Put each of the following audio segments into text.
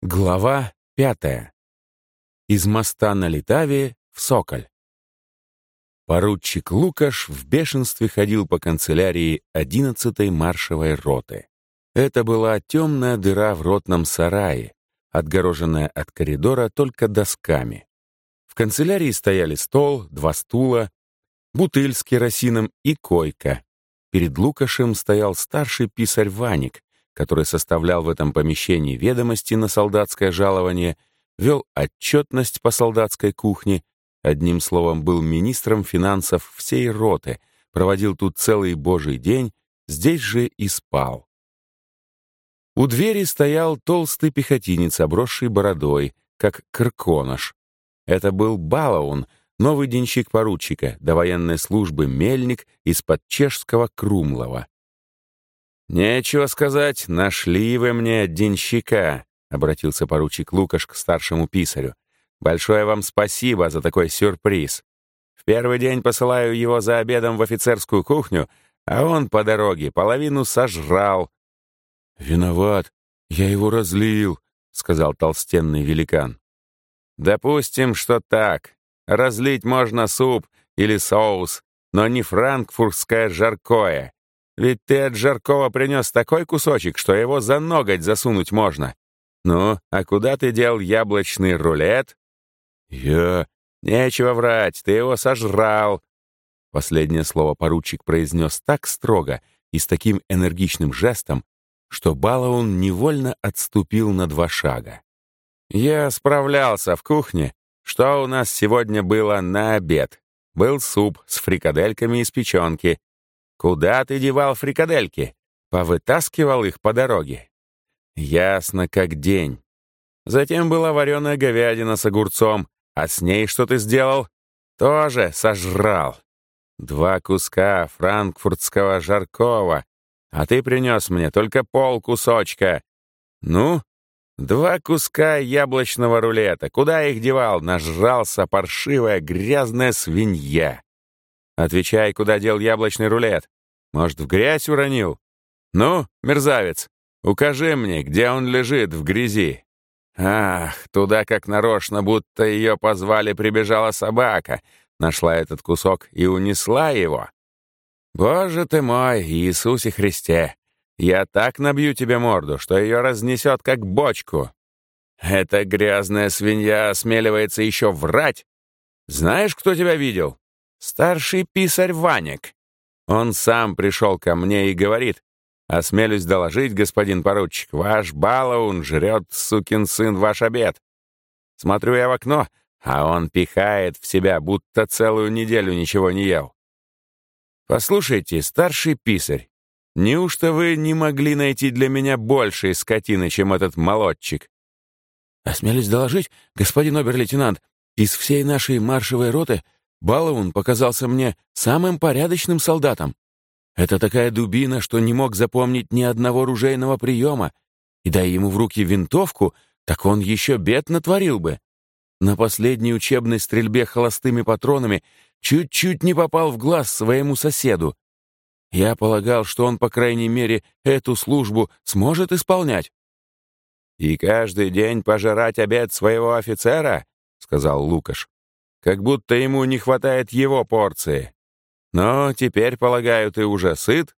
Глава пятая. Из моста на Литаве в Соколь. Поручик Лукаш в бешенстве ходил по канцелярии 11-й маршевой роты. Это была темная дыра в ротном сарае, отгороженная от коридора только досками. В канцелярии стояли стол, два стула, бутыль с керосином и койка. Перед Лукашем стоял старший писарь Ваник, который составлял в этом помещении ведомости на солдатское жалование, вел отчетность по солдатской кухне, одним словом, был министром финансов всей роты, проводил тут целый божий день, здесь же и спал. У двери стоял толстый пехотинец, обросший бородой, как крконош. Это был Балаун, новый денщик поручика, до военной службы мельник из-под чешского Крумлова. «Нечего сказать, нашли вы мне денщика», — обратился поручик Лукаш к старшему писарю. «Большое вам спасибо за такой сюрприз. В первый день посылаю его за обедом в офицерскую кухню, а он по дороге половину сожрал». «Виноват, я его разлил», — сказал толстенный великан. «Допустим, что так. Разлить можно суп или соус, но не франкфуртское жаркое. Ведь ты от Жаркова принес такой кусочек, что его за ноготь засунуть можно. Ну, а куда ты дел яблочный рулет? Я... Нечего врать, ты его сожрал. Последнее слово поручик произнес так строго и с таким энергичным жестом, что Балаун невольно отступил на два шага. Я справлялся в кухне. Что у нас сегодня было на обед? Был суп с фрикадельками из печенки, Куда ты девал фрикадельки? Повытаскивал их по дороге. Ясно как день. Затем была вареная говядина с огурцом, а с ней что ты сделал? Тоже сожрал. Два куска франкфуртского жаркого, а ты принес мне только пол кусочка. Ну, два куска яблочного рулета. Куда их девал? Нажрался паршивая грязная свинья. Отвечай, куда дел яблочный рулет? Может, в грязь уронил? Ну, мерзавец, укажи мне, где он лежит в грязи. Ах, туда как нарочно, будто ее позвали, прибежала собака, нашла этот кусок и унесла его. Боже ты мой, Иисусе Христе, я так набью тебе морду, что ее разнесет как бочку. Эта грязная свинья осмеливается еще врать. Знаешь, кто тебя видел? Старший писарь Ваник. Он сам пришел ко мне и говорит, «Осмелюсь доложить, господин поручик, ваш балаун жрет, сукин сын, ваш обед». Смотрю я в окно, а он пихает в себя, будто целую неделю ничего не ел. Послушайте, старший писарь, неужто вы не могли найти для меня большей скотины, чем этот молодчик? Осмелюсь доложить, господин обер-лейтенант, из всей нашей маршевой роты — Балаун показался мне самым порядочным солдатом. Это такая дубина, что не мог запомнить ни одного ружейного приема, и дай ему в руки винтовку, так он еще бед натворил бы. На последней учебной стрельбе холостыми патронами чуть-чуть не попал в глаз своему соседу. Я полагал, что он, по крайней мере, эту службу сможет исполнять. «И каждый день пожирать обед своего офицера?» — сказал Лукаш как будто ему не хватает его порции. Но теперь, полагаю, ты уже сыт?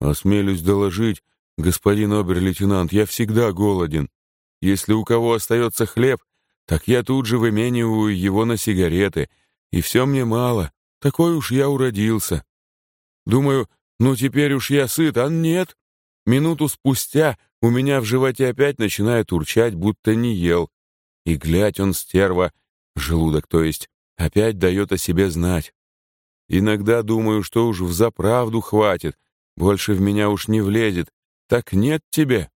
Осмелюсь доложить, господин обер-лейтенант, я всегда голоден. Если у кого остается хлеб, так я тут же вымениваю его на сигареты, и все мне мало, такой уж я уродился. Думаю, ну теперь уж я сыт, а нет. Минуту спустя у меня в животе опять начинает урчать, будто не ел. И глядь он, стерва, Желудок, то есть, опять дает о себе знать. Иногда думаю, что уж взаправду хватит, больше в меня уж не влезет. Так нет тебе.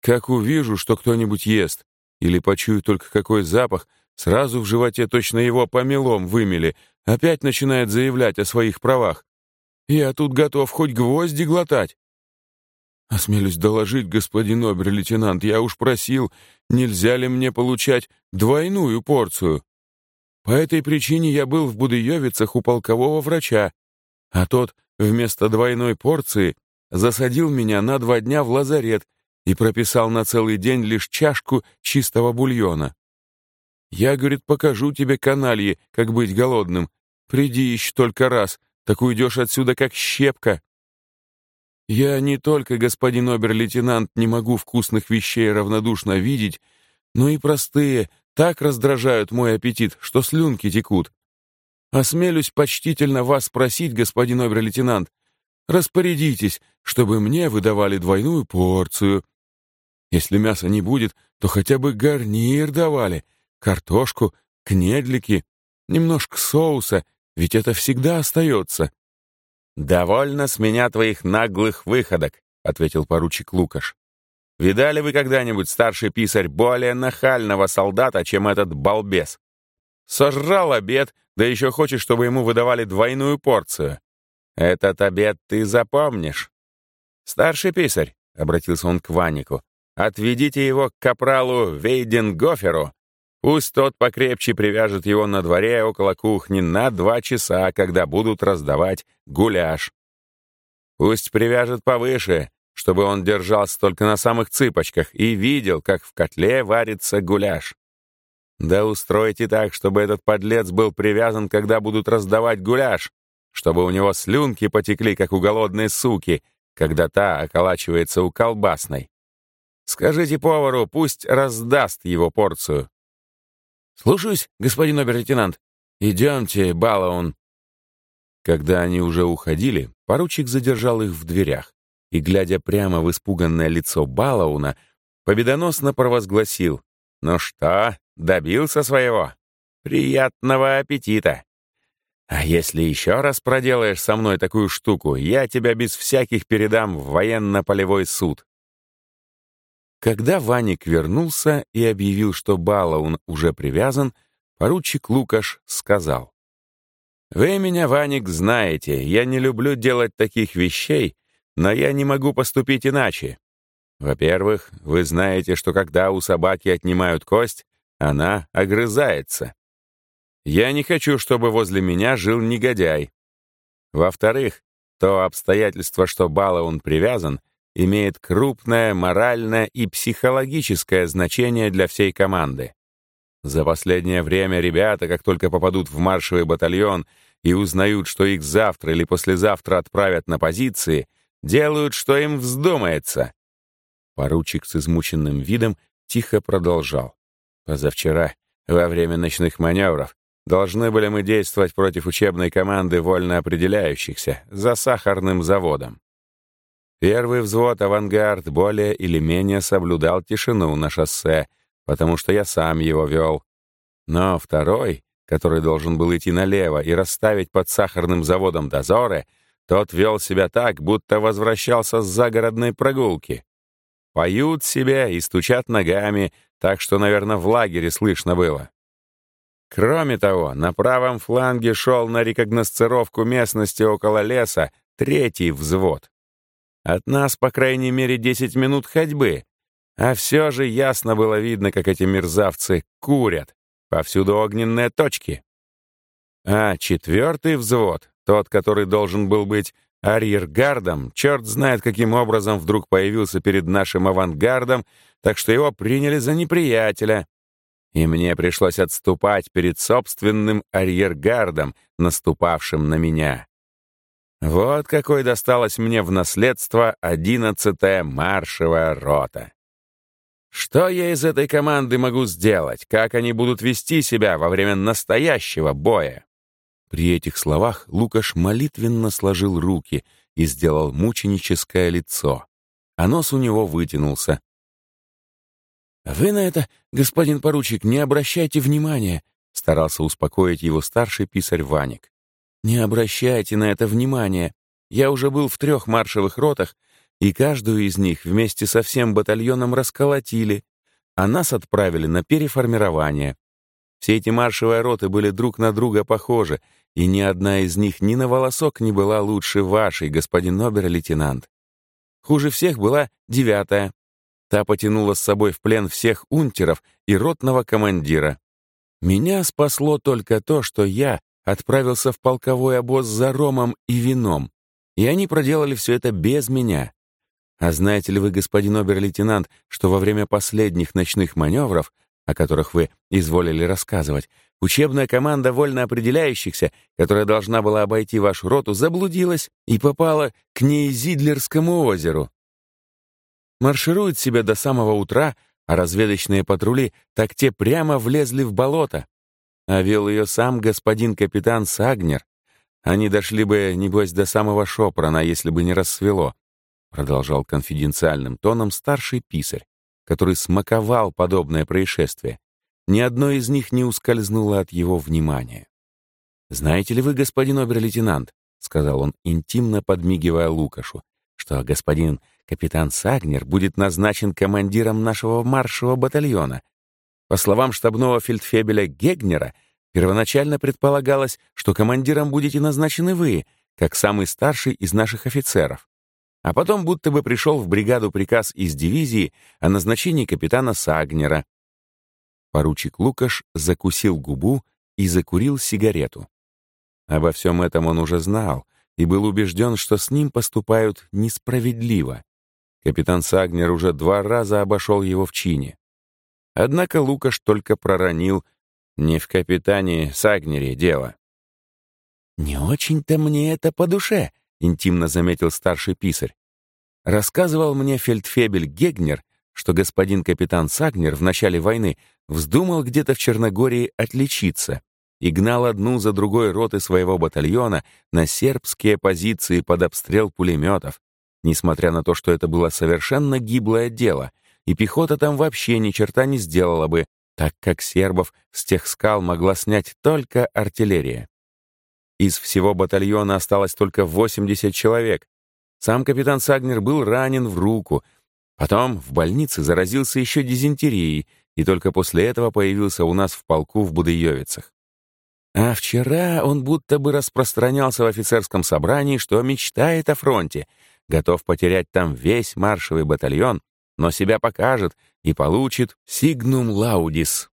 Как увижу, что кто-нибудь ест, или почую только какой запах, сразу в животе точно его помелом вымели, опять начинает заявлять о своих правах. Я тут готов хоть гвозди глотать. Осмелюсь доложить, господин обер-лейтенант, я уж просил, нельзя ли мне получать двойную порцию. По этой причине я был в Будыевицах у полкового врача, а тот вместо двойной порции засадил меня на два дня в лазарет и прописал на целый день лишь чашку чистого бульона. Я, говорит, покажу тебе, каналье, как быть голодным. Приди еще только раз, так уйдешь отсюда как щепка. Я не только, господин обер-лейтенант, не могу вкусных вещей равнодушно видеть, но и простые так раздражают мой аппетит, что слюнки текут. Осмелюсь почтительно вас спросить, господин обер-лейтенант, распорядитесь, чтобы мне выдавали двойную порцию. Если мяса не будет, то хотя бы гарнир давали, картошку, кнедлики, немножко соуса, ведь это всегда остается. «Довольно с меня твоих наглых выходок», — ответил поручик Лукаш. «Видали вы когда-нибудь, старший писарь, более нахального солдата, чем этот балбес? Сожрал обед, да еще хочешь, чтобы ему выдавали двойную порцию. Этот обед ты запомнишь. Старший писарь, — обратился он к Ванику, — отведите его к капралу Вейденгоферу Пусть тот покрепче привяжет его на дворе около кухни на два часа, когда будут раздавать гуляш. Пусть привяжет повыше, чтобы он держался только на самых цыпочках и видел, как в котле варится гуляш. Да устройте так, чтобы этот подлец был привязан, когда будут раздавать гуляш, чтобы у него слюнки потекли, как у голодной суки, когда та околачивается у колбасной. Скажите повару, пусть раздаст его порцию. «Слушаюсь, господин обер-лейтенант. Идемте, Балаун». Когда они уже уходили, поручик задержал их в дверях и, глядя прямо в испуганное лицо Балауна, победоносно провозгласил «Ну что, добился своего? Приятного аппетита! А если еще раз проделаешь со мной такую штуку, я тебя без всяких передам в военно-полевой суд». Когда Ваник вернулся и объявил, что Балаун уже привязан, поручик Лукаш сказал. «Вы меня, Ваник, знаете, я не люблю делать таких вещей, но я не могу поступить иначе. Во-первых, вы знаете, что когда у собаки отнимают кость, она огрызается. Я не хочу, чтобы возле меня жил негодяй. Во-вторых, то обстоятельство, что Балаун привязан — имеет крупное моральное и психологическое значение для всей команды. За последнее время ребята, как только попадут в маршевый батальон и узнают, что их завтра или послезавтра отправят на позиции, делают, что им вздумается. Поручик с измученным видом тихо продолжал. Позавчера, во время ночных маневров, должны были мы действовать против учебной команды вольно определяющихся за сахарным заводом. Первый взвод «Авангард» более или менее соблюдал тишину на шоссе, потому что я сам его вел. Но второй, который должен был идти налево и расставить под сахарным заводом дозоры, тот вел себя так, будто возвращался с загородной прогулки. Поют себе и стучат ногами, так что, наверное, в лагере слышно было. Кроме того, на правом фланге шел на рекогносцировку местности около леса третий взвод. От нас, по крайней мере, 10 минут ходьбы. А все же ясно было видно, как эти мерзавцы курят. Повсюду огненные точки. А четвертый взвод, тот, который должен был быть арьергардом, черт знает, каким образом вдруг появился перед нашим авангардом, так что его приняли за неприятеля. И мне пришлось отступать перед собственным арьергардом, наступавшим на меня. Вот какой досталась мне в наследство одиннадцатая маршевая рота. Что я из этой команды могу сделать? Как они будут вести себя во время настоящего боя? При этих словах Лукаш молитвенно сложил руки и сделал мученическое лицо, а нос у него вытянулся. «Вы на это, господин поручик, не обращайте внимания», старался успокоить его старший писарь Ваник. Не обращайте на это внимания. Я уже был в трех маршевых ротах, и каждую из них вместе со всем батальоном расколотили, а нас отправили на переформирование. Все эти маршевые роты были друг на друга похожи, и ни одна из них ни на волосок не была лучше вашей, господин обер-лейтенант. Хуже всех была девятая. Та потянула с собой в плен всех унтеров и ротного командира. Меня спасло только то, что я отправился в полковой обоз за ромом и вином, и они проделали все это без меня. А знаете ли вы, господин обер-лейтенант, что во время последних ночных маневров, о которых вы изволили рассказывать, учебная команда вольно определяющихся, которая должна была обойти вашу роту, заблудилась и попала к Неизидлерскому озеру? Марширует себе до самого утра, а разведочные патрули так те прямо влезли в болото. А вел ее сам господин капитан Сагнер. Они дошли бы, небось, до самого Шопрана, если бы не рассвело продолжал конфиденциальным тоном старший писарь, который смаковал подобное происшествие. Ни одно из них не ускользнуло от его внимания. «Знаете ли вы, господин обер-лейтенант, — сказал он, интимно подмигивая Лукашу, — что господин капитан Сагнер будет назначен командиром нашего маршевого батальона. По словам штабного фельдфебеля Гегнера, первоначально предполагалось, что командиром будете назначены вы, как самый старший из наших офицеров. А потом будто бы пришел в бригаду приказ из дивизии о назначении капитана Сагнера. Поручик Лукаш закусил губу и закурил сигарету. Обо всем этом он уже знал и был убежден, что с ним поступают несправедливо. Капитан Сагнер уже два раза обошел его в чине. Однако Лукаш только проронил «Не в капитане Сагнере дело». «Не очень-то мне это по душе», интимно заметил старший писарь. Рассказывал мне фельдфебель Гегнер, что господин капитан Сагнер в начале войны вздумал где-то в Черногории отличиться и гнал одну за другой роты своего батальона на сербские позиции под обстрел пулеметов, несмотря на то, что это было совершенно гиблое дело, и пехота там вообще ни черта не сделала бы, так как сербов с тех скал могла снять только артиллерия. Из всего батальона осталось только 80 человек. Сам капитан Сагнер был ранен в руку. Потом в больнице заразился еще дизентерией, и только после этого появился у нас в полку в Будыевицах. А вчера он будто бы распространялся в офицерском собрании, что мечтает о фронте, готов потерять там весь маршевый батальон, но себя покажет и получит сигнум лаудис.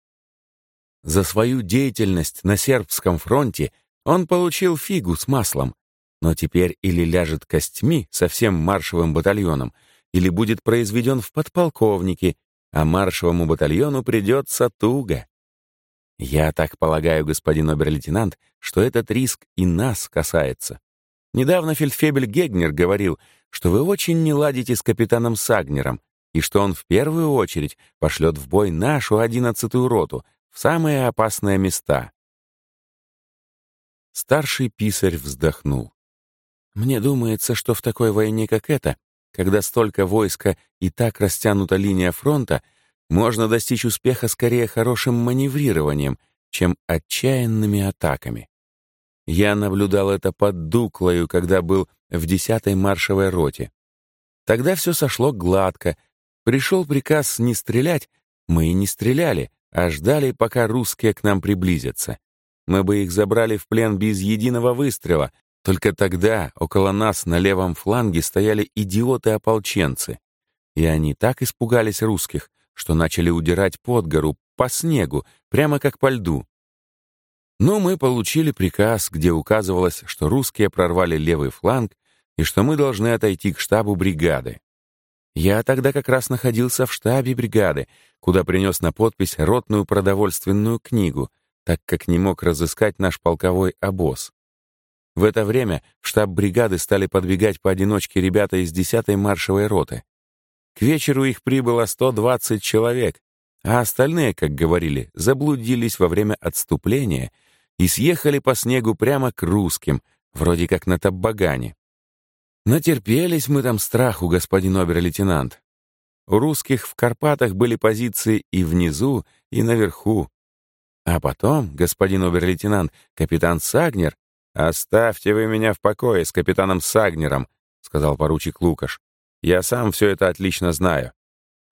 За свою деятельность на сербском фронте — он получил фигу с маслом, но теперь или ляжет костьми со всем маршевым батальоном, или будет произведен в подполковнике, а маршевому батальону придется туго. Я так полагаю, господин обер-лейтенант, что этот риск и нас касается. Недавно фельдфебель Гегнер говорил, что вы очень не ладите с капитаном Сагнером, и что он в первую очередь пошлет в бой нашу одиннадцатую роту в самые опасные места. Старший писарь вздохнул. «Мне думается, что в такой войне, как эта, когда столько войска и так растянута линия фронта, можно достичь успеха скорее хорошим маневрированием, чем отчаянными атаками. Я наблюдал это под Дуклою, когда был в 10-й маршевой роте. Тогда все сошло гладко. Пришел приказ не стрелять, мы и не стреляли, а ждали, пока русские к нам приблизятся. Мы бы их забрали в плен без единого выстрела. Только тогда около нас на левом фланге стояли идиоты-ополченцы. И они так испугались русских, что начали удирать под гору, по снегу, прямо как по льду. Но мы получили приказ, где указывалось, что русские прорвали левый фланг и что мы должны отойти к штабу бригады. Я тогда как раз находился в штабе бригады, куда принес на подпись ротную продовольственную книгу — так как не мог разыскать наш полковой обоз. В это время в штаб бригады стали подбегать поодиночке ребята из 10-й маршевой роты. К вечеру их прибыло 120 человек, а остальные, как говорили, заблудились во время отступления и съехали по снегу прямо к русским, вроде как на Таббагане. Натерпелись мы там страху, господин обер-лейтенант. У русских в Карпатах были позиции и внизу, и наверху, а потом, господин обер-лейтенант, капитан Сагнер... «Оставьте вы меня в покое с капитаном Сагнером», — сказал поручик Лукаш. «Я сам все это отлично знаю.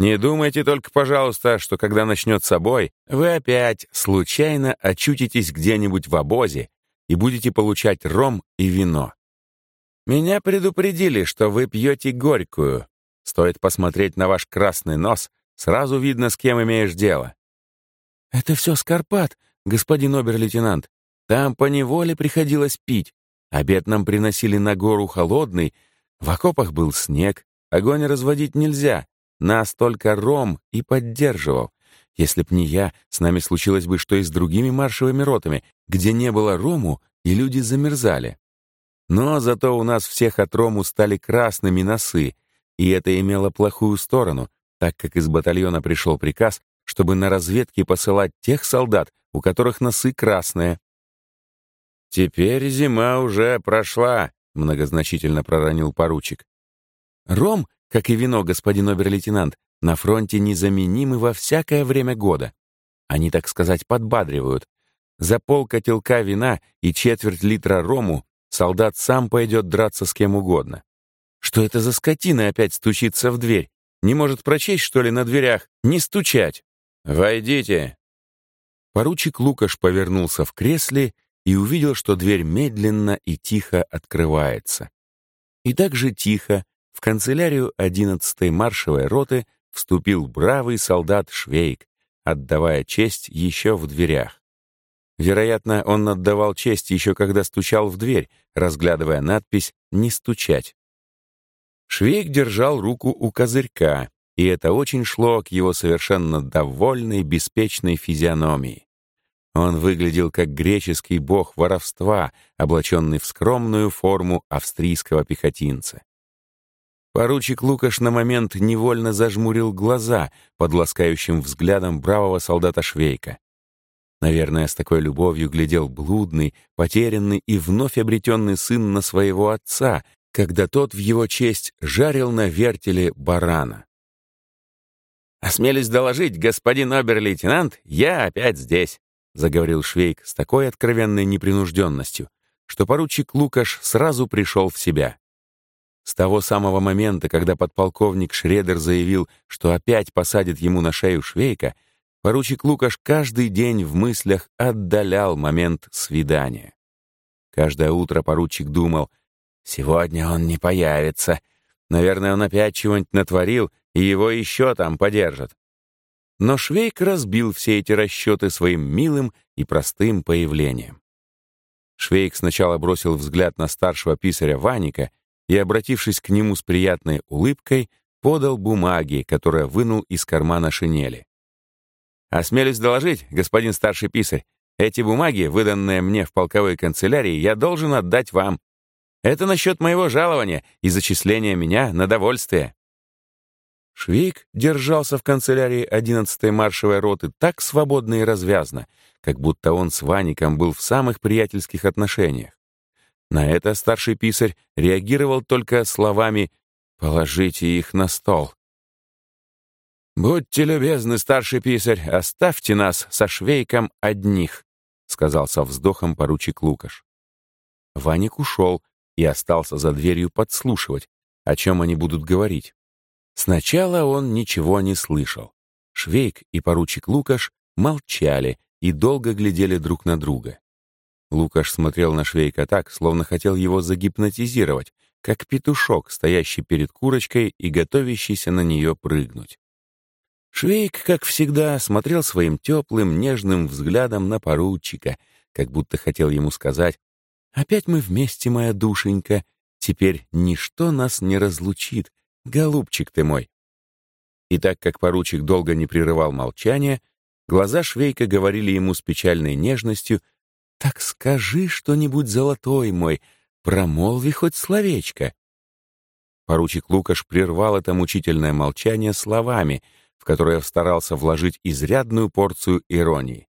Не думайте только, пожалуйста, что когда начнется бой, вы опять случайно очутитесь где-нибудь в обозе и будете получать ром и вино. Меня предупредили, что вы пьете горькую. Стоит посмотреть на ваш красный нос, сразу видно, с кем имеешь дело. «Это все Скарпат, господин обер-лейтенант. Там по неволе приходилось пить. Обед нам приносили на гору холодный, в окопах был снег, Огонь разводить нельзя. Нас только Ром и поддерживал. Если б не я, с нами случилось бы что и с другими маршевыми ротами, где не было Рому, и люди замерзали. Но зато у нас всех от Рому стали красными носы, и это имело плохую сторону, так как из батальона пришел приказ, чтобы на разведке посылать тех солдат, у которых носы красные. «Теперь зима уже прошла», — многозначительно проронил поручик. «Ром, как и вино, господин обер-лейтенант, на фронте незаменимы во всякое время года. Они, так сказать, подбадривают. За пол котелка вина и четверть литра рому солдат сам пойдет драться с кем угодно. Что это за скотина опять стучится в дверь? Не может прочесть, что ли, на дверях? Не стучать! «Войдите!» Поручик Лукаш повернулся в кресле и увидел, что дверь медленно и тихо открывается. И так же тихо в канцелярию 11-й маршевой роты вступил бравый солдат Швейк, отдавая честь еще в дверях. Вероятно, он отдавал честь еще когда стучал в дверь, разглядывая надпись «Не стучать». Швейк держал руку у козырька, и это очень шло к его совершенно довольной, беспечной физиономии. Он выглядел как греческий бог воровства, облаченный в скромную форму австрийского пехотинца. Поручик Лукаш на момент невольно зажмурил глаза под ласкающим взглядом бравого солдата Швейка. Наверное, с такой любовью глядел блудный, потерянный и вновь обретенный сын на своего отца, когда тот в его честь жарил на вертеле барана. «Осмелюсь доложить, господин обер-лейтенант, я опять здесь», заговорил Швейк с такой откровенной непринужденностью, что поручик Лукаш сразу пришел в себя. С того самого момента, когда подполковник Шредер заявил, что опять посадит ему на шею Швейка, поручик Лукаш каждый день в мыслях отдалял момент свидания. Каждое утро поручик думал, «Сегодня он не появится. Наверное, он опять чего-нибудь натворил, и его еще там подержат». Но Швейк разбил все эти расчеты своим милым и простым появлением. Швейк сначала бросил взгляд на старшего писаря Ваника и, обратившись к нему с приятной улыбкой, подал бумаги, которые вынул из кармана шинели. «Осмелюсь доложить, господин старший писарь, эти бумаги, выданные мне в полковой канцелярии, я должен отдать вам. Это насчет моего жалования и зачисления меня на довольствие». Швейк держался в канцелярии 11-й маршевой роты так свободно и развязно, как будто он с Ваником был в самых приятельских отношениях. На это старший писарь реагировал только словами «положите их на стол». «Будьте любезны, старший писарь, оставьте нас со швейком одних», сказал со вздохом поручик Лукаш. Ваник ушел и остался за дверью подслушивать, о чем они будут говорить. Сначала он ничего не слышал. Швейк и поручик Лукаш молчали и долго глядели друг на друга. Лукаш смотрел на Швейка так, словно хотел его загипнотизировать, как петушок, стоящий перед курочкой и готовящийся на нее прыгнуть. Швейк, как всегда, смотрел своим теплым, нежным взглядом на поручика, как будто хотел ему сказать «Опять мы вместе, моя душенька, теперь ничто нас не разлучит, голубчик ты мой». И так как поручик долго не прерывал молчания, глаза Швейка говорили ему с печальной нежностью — так скажи что-нибудь, золотой мой, промолви хоть словечко. Поручик Лукаш прервал это мучительное молчание словами, в которые старался вложить изрядную порцию иронии.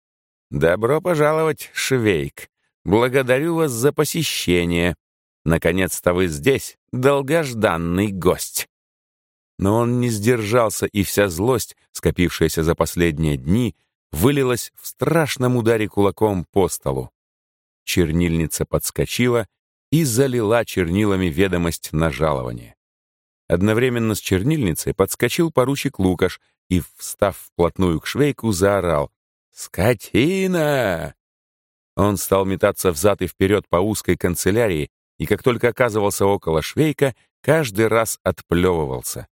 «Добро пожаловать, Швейк! Благодарю вас за посещение. Наконец-то вы здесь, долгожданный гость!» Но он не сдержался, и вся злость, скопившаяся за последние дни, вылилась в страшном ударе кулаком по столу. Чернильница подскочила и залила чернилами ведомость на жалование. Одновременно с чернильницей подскочил поручик Лукаш и, встав вплотную к швейку, заорал «Скотина!». Он стал метаться взад и вперед по узкой канцелярии, и как только оказывался около швейка, каждый раз отплевывался.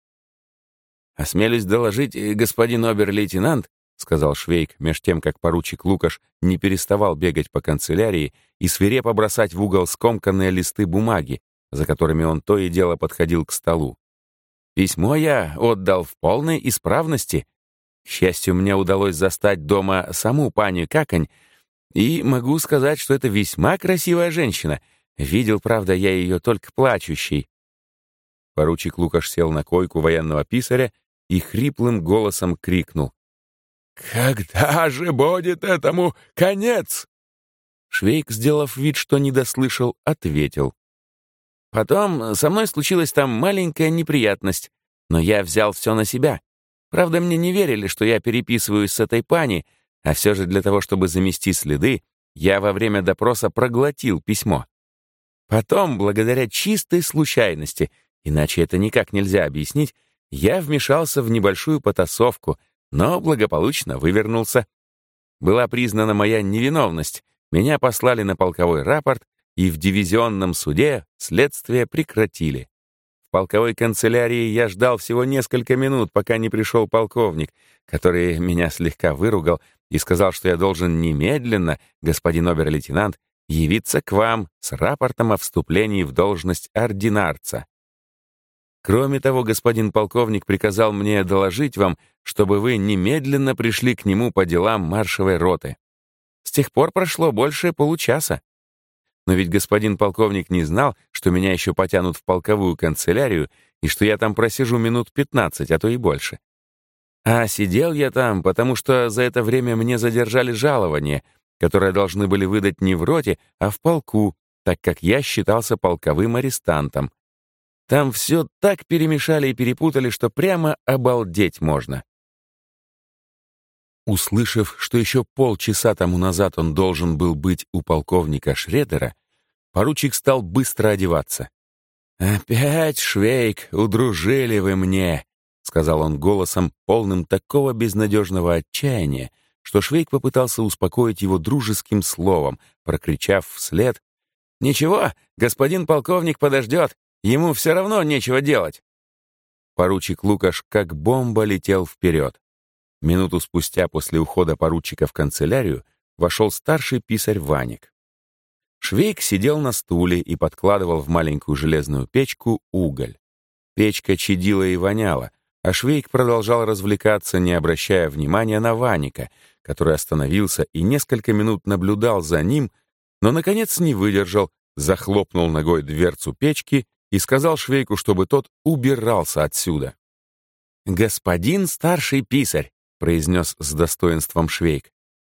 «Осмелюсь доложить, господин обер-лейтенант, — сказал Швейк, меж тем, как поручик Лукаш не переставал бегать по канцелярии и свирепо бросать в угол скомканные листы бумаги, за которыми он то и дело подходил к столу. Письмо я отдал в полной исправности. К счастью, мне удалось застать дома саму паню Каконь, и могу сказать, что это весьма красивая женщина. Видел, правда, я ее только плачущей. Поручик Лукаш сел на койку военного писаря и хриплым голосом крикнул. «Когда же будет этому конец?» Швейк, сделав вид, что не дослышал, ответил. «Потом со мной случилась там маленькая неприятность, но я взял все на себя. Правда, мне не верили, что я переписываюсь с этой пани, а все же для того, чтобы замести следы, я во время допроса проглотил письмо. Потом, благодаря чистой случайности, иначе это никак нельзя объяснить, я вмешался в небольшую потасовку, но благополучно вывернулся. Была признана моя невиновность, меня послали на полковой рапорт, и в дивизионном суде следствие прекратили. В полковой канцелярии я ждал всего несколько минут, пока не пришел полковник, который меня слегка выругал и сказал, что я должен немедленно, господин обер-лейтенант, явиться к вам с рапортом о вступлении в должность ординарца. Кроме того, господин полковник приказал мне доложить вам, чтобы вы немедленно пришли к нему по делам маршевой роты. С тех пор прошло больше получаса. Но ведь господин полковник не знал, что меня еще потянут в полковую канцелярию и что я там просижу минут 15, а то и больше. А сидел я там, потому что за это время мне задержали жалование, которое должны были выдать не в роте, а в полку, так как я считался полковым арестантом. Там все так перемешали и перепутали, что прямо обалдеть можно. Услышав, что еще полчаса тому назад он должен был быть у полковника Шредера, поручик стал быстро одеваться. «Опять, Швейк, удружили вы мне!» — сказал он голосом, полным такого безнадежного отчаяния, что Швейк попытался успокоить его дружеским словом, прокричав вслед «Ничего, господин полковник подождет, ему все равно нечего делать». Поручик Лукаш как бомба летел вперед. Минуту спустя после ухода поручика в канцелярию вошел старший писарь Ваник. Швейк сидел на стуле и подкладывал в маленькую железную печку уголь. Печка чадила и воняла, а Швейк продолжал развлекаться, не обращая внимания на Ваника, который остановился и несколько минут наблюдал за ним, но, наконец, не выдержал, захлопнул ногой дверцу печки и сказал Швейку, чтобы тот убирался отсюда. «Господин старший писарь, произнес с достоинством Швейк.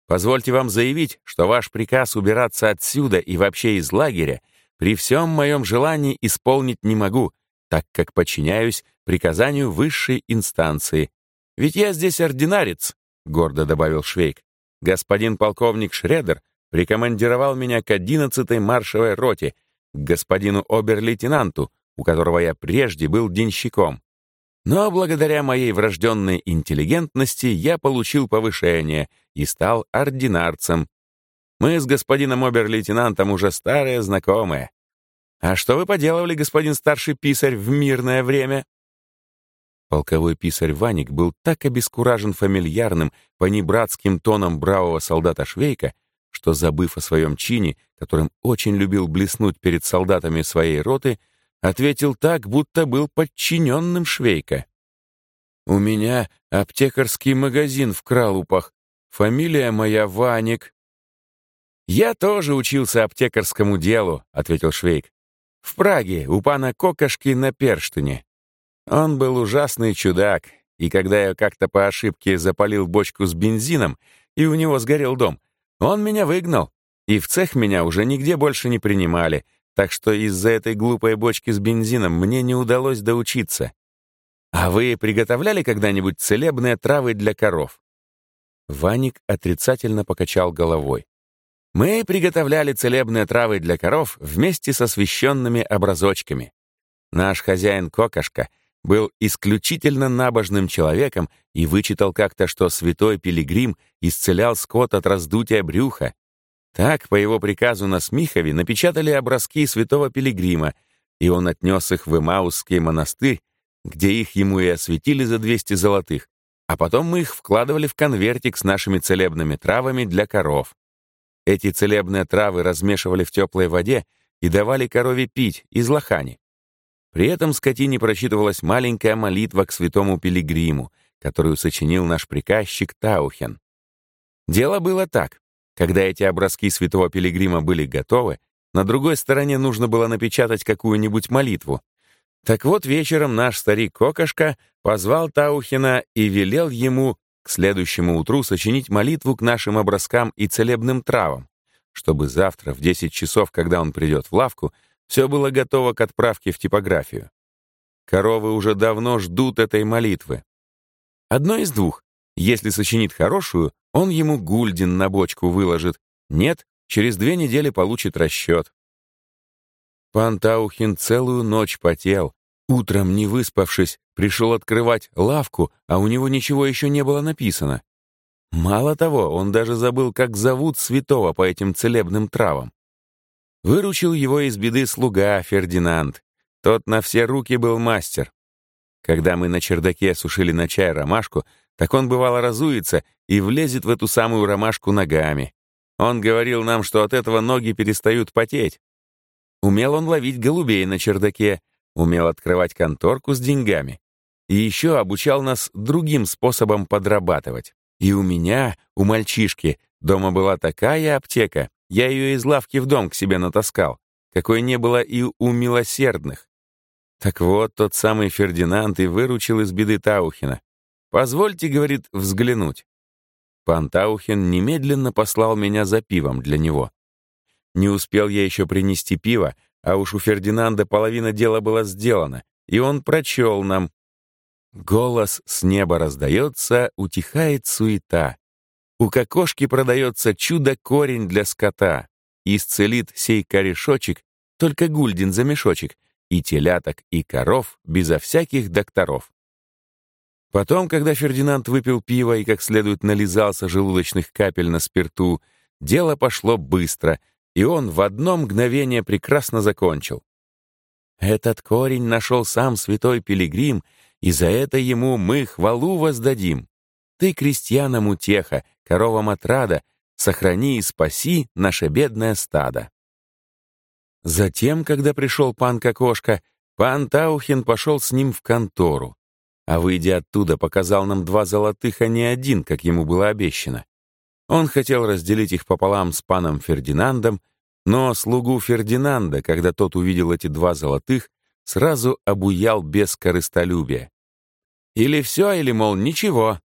«Позвольте вам заявить, что ваш приказ убираться отсюда и вообще из лагеря при всем моем желании исполнить не могу, так как подчиняюсь приказанию высшей инстанции. Ведь я здесь ординарец», — гордо добавил Швейк. «Господин полковник Шредер прикомандировал меня к одиннадцатой маршевой роте, к господину обер-лейтенанту, у которого я прежде был денщиком. Но благодаря моей врожденной интеллигентности я получил повышение и стал ординарцем. Мы с господином обер-лейтенантом уже старые знакомые. А что вы поделывали, господин старший писарь, в мирное время? Полковой писарь Ваник был так обескуражен фамильярным, понебратским тоном бравого солдата Швейка, что, забыв о своем чине, которым очень любил блеснуть перед солдатами своей роты, ответил так, будто был подчиненным Швейка. «У меня аптекарский магазин в Кралупах. Фамилия моя Ваник». «Я тоже учился аптекарскому делу», — ответил Швейк. «В Праге, у пана Кокошки на Перштыне. Он был ужасный чудак, и когда я как-то по ошибке запалил бочку с бензином, и у него сгорел дом, он меня выгнал, и в цех меня уже нигде больше не принимали, так что из-за этой глупой бочки с бензином мне не удалось доучиться. А вы приготовляли когда-нибудь целебные травы для коров? Ваник отрицательно покачал головой. Мы приготовляли целебные травы для коров вместе со священными образочками. Наш хозяин Кокошка был исключительно набожным человеком и вычитал как-то, что святой Пилигрим исцелял скот от раздутия брюха, так, по его приказу на Смихове напечатали образки святого Пилигрима, и он отнес их в Имаусский монастырь, где их ему и осветили за 200 золотых, а потом мы их вкладывали в конвертик с нашими целебными травами для коров. Эти целебные травы размешивали в теплой воде и давали корове пить из лохани. При этом скотине прочитывалась маленькая молитва к святому пилигриму, которую сочинил наш приказчик Таухен. Дело было так. Когда эти образки святого пилигрима были готовы, на другой стороне нужно было напечатать какую-нибудь молитву. Так вот, вечером наш старик Кокошка позвал Таухина и велел ему к следующему утру сочинить молитву к нашим образкам и целебным травам, чтобы завтра в 10 часов, когда он придет в лавку, все было готово к отправке в типографию. Коровы уже давно ждут этой молитвы. Одно из двух. Если сочинит хорошую, он ему гульдин на бочку выложит. Нет, через две недели получит расчет. Пан Таухин целую ночь потел. Утром, не выспавшись, пришел открывать лавку, а у него ничего еще не было написано. Мало того, он даже забыл, как зовут святого по этим целебным травам. Выручил его из беды слуга Фердинанд. Тот на все руки был мастер. Когда мы на чердаке сушили на чай ромашку, так он бывало разуется и влезет в эту самую ромашку ногами. Он говорил нам, что от этого ноги перестают потеть. Умел он ловить голубей на чердаке, умел открывать конторку с деньгами. И еще обучал нас другим способом подрабатывать. И у меня, у мальчишки, дома была такая аптека, я ее из лавки в дом к себе натаскал, какой не было и у милосердных. Так вот, тот самый Фердинанд и выручил из беды Таухина. «Позвольте, — говорит, — взглянуть». Пан Таухин немедленно послал меня за пивом для него. Не успел я еще принести пиво, а уж у Фердинанда половина дела была сделана, и он прочел нам. Голос с неба раздается, утихает суета. У кокошки продается чудо-корень для скота. Исцелит сей корешочек только гульдин за мешочек, и теляток, и коров безо всяких докторов. Потом, когда Фердинанд выпил пиво и как следует нализался желудочных капель на спирту, дело пошло быстро, и он в одно мгновение прекрасно закончил. Этот корень нашел сам святой Пилигрим, и за это ему мы хвалу воздадим. Ты крестьянам утеха, коровам отрада, сохрани и спаси наше бедное стадо. Затем, когда пришел пан Кокошка, пан Таухин пошел с ним в контору, а, выйдя оттуда, показал нам два золотых, а не один, как ему было обещано. Он хотел разделить их пополам с паном Фердинандом, но слугу Фердинанда, когда тот увидел эти два золотых, сразу обуял без корыстолюбия. Или все, или, мол, ничего.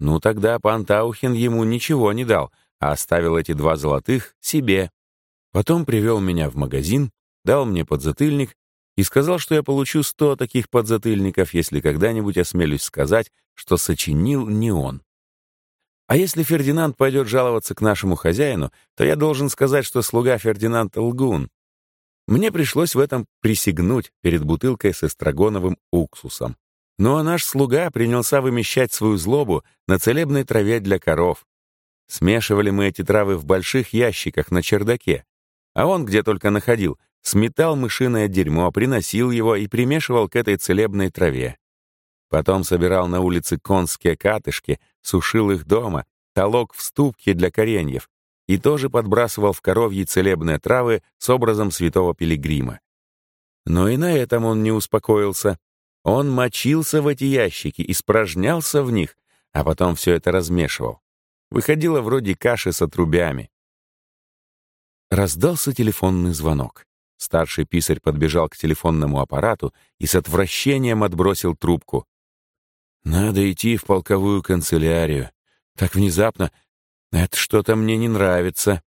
Ну тогда пан Таухин ему ничего не дал, а оставил эти два золотых себе. Потом привел меня в магазин, дал мне подзатыльник и сказал, что я получу сто таких подзатыльников, если когда-нибудь осмелюсь сказать, что сочинил не он. А если Фердинанд пойдет жаловаться к нашему хозяину, то я должен сказать, что слуга Фердинанд лгун. Мне пришлось в этом присягнуть перед бутылкой с эстрагоновым уксусом. Ну а наш слуга принялся вымещать свою злобу на целебной траве для коров. Смешивали мы эти травы в больших ящиках на чердаке. А он, где только находил, сметал мышиное дерьмо, приносил его и примешивал к этой целебной траве. Потом собирал на улице конские катышки, сушил их дома, толок в ступке для кореньев и тоже подбрасывал в коровьи целебные травы с образом святого пилигрима. Но и на этом он не успокоился. Он мочился в эти ящики, испражнялся в них, а потом все это размешивал. Выходило вроде каши с отрубями. Раздался телефонный звонок. Старший писарь подбежал к телефонному аппарату и с отвращением отбросил трубку. «Надо идти в полковую канцелярию. Так внезапно. Это что-то мне не нравится».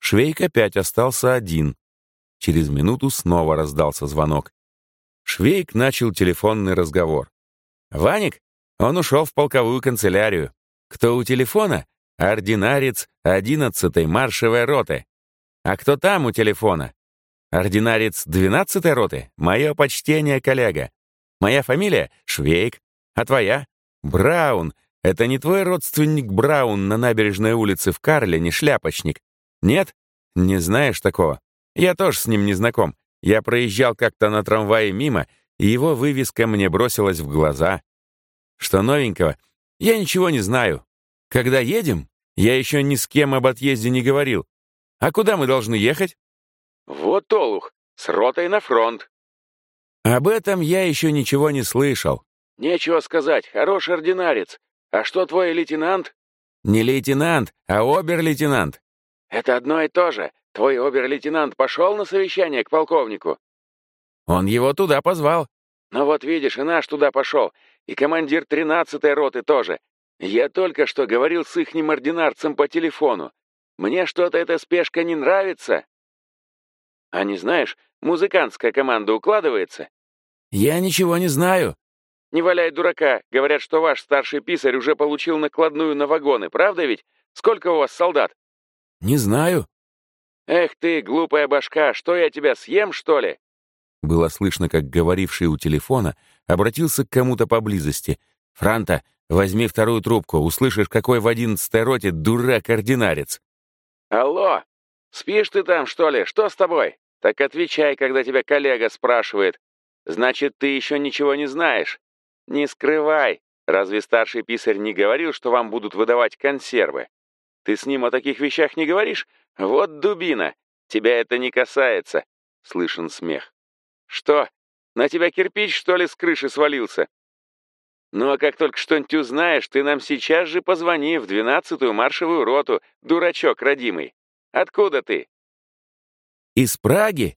Швейк опять остался один. Через минуту снова раздался звонок. Швейк начал телефонный разговор. «Ваник? Он ушел в полковую канцелярию. Кто у телефона? Ординарец 11-й маршевой роты. А кто там у телефона? Ординарец 12-й роты? Мое почтение, коллега. Моя фамилия — Швейк. А твоя? Браун. Это не твой родственник Браун на набережной улице в Карлине, шляпочник? Нет? Не знаешь такого? Я тоже с ним не знаком. Я проезжал как-то на трамвае мимо, и его вывеска мне бросилась в глаза. Что новенького? Я ничего не знаю. Когда едем? Я еще ни с кем об отъезде не говорил. А куда мы должны ехать? Вот Олух, с ротой на фронт. Об этом я еще ничего не слышал. Нечего сказать, хороший ординарец. А что твой лейтенант? Не лейтенант, а обер-лейтенант. Это одно и то же. Твой обер-лейтенант пошел на совещание к полковнику? Он его туда позвал. Ну вот видишь, и наш туда пошел, и командир тринадцатой роты тоже. Я только что говорил с ихним ординарцем по телефону. Мне что-то эта спешка не нравится. А не знаешь, музыкантская команда укладывается? Я ничего не знаю. Не валяй дурака. Говорят, что ваш старший писарь уже получил накладную на вагоны, правда ведь? Сколько у вас солдат? Не знаю. Эх ты, глупая башка, что я тебя съем, что ли? Было слышно, как говоривший у телефона обратился к кому-то поблизости. «Франта, возьми вторую трубку, услышишь, какой в одиннадцатой роте дурак-ординарец». «Алло, спишь ты там, что ли? Что с тобой? Так отвечай, когда тебя коллега спрашивает. Значит, ты еще ничего не знаешь. Не скрывай. Разве старший писарь не говорил, что вам будут выдавать консервы? Ты с ним о таких вещах не говоришь? Вот дубина. Тебя это не касается. Слышен смех. Что, на тебя кирпич, что ли, с крыши свалился? Ну а как только что-нибудь узнаешь, ты нам сейчас же позвони в двенадцатую маршевую роту, дурачок родимый. Откуда ты? Из Праги?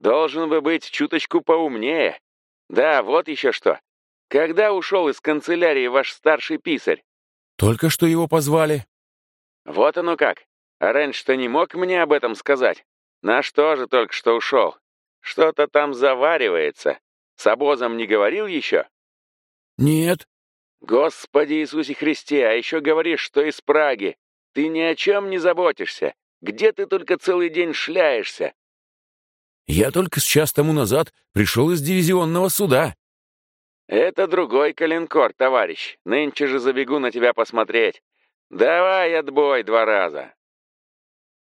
Должен бы быть чуточку поумнее. Да, вот еще что. Когда ушел из канцелярии ваш старший писарь? Только что его позвали. Вот оно как. А раньше-то не мог мне об этом сказать. Наш тоже только что ушел. Что-то там заваривается. С обозом не говорил еще? Нет. Господи Иисусе Христе, а еще говоришь, что из Праги. Ты ни о чем не заботишься. Где ты только целый день шляешься? Я только с час тому назад пришел из дивизионного суда. Это другой калинкор, товарищ. Нынче же забегу на тебя посмотреть. Давай отбой два раза.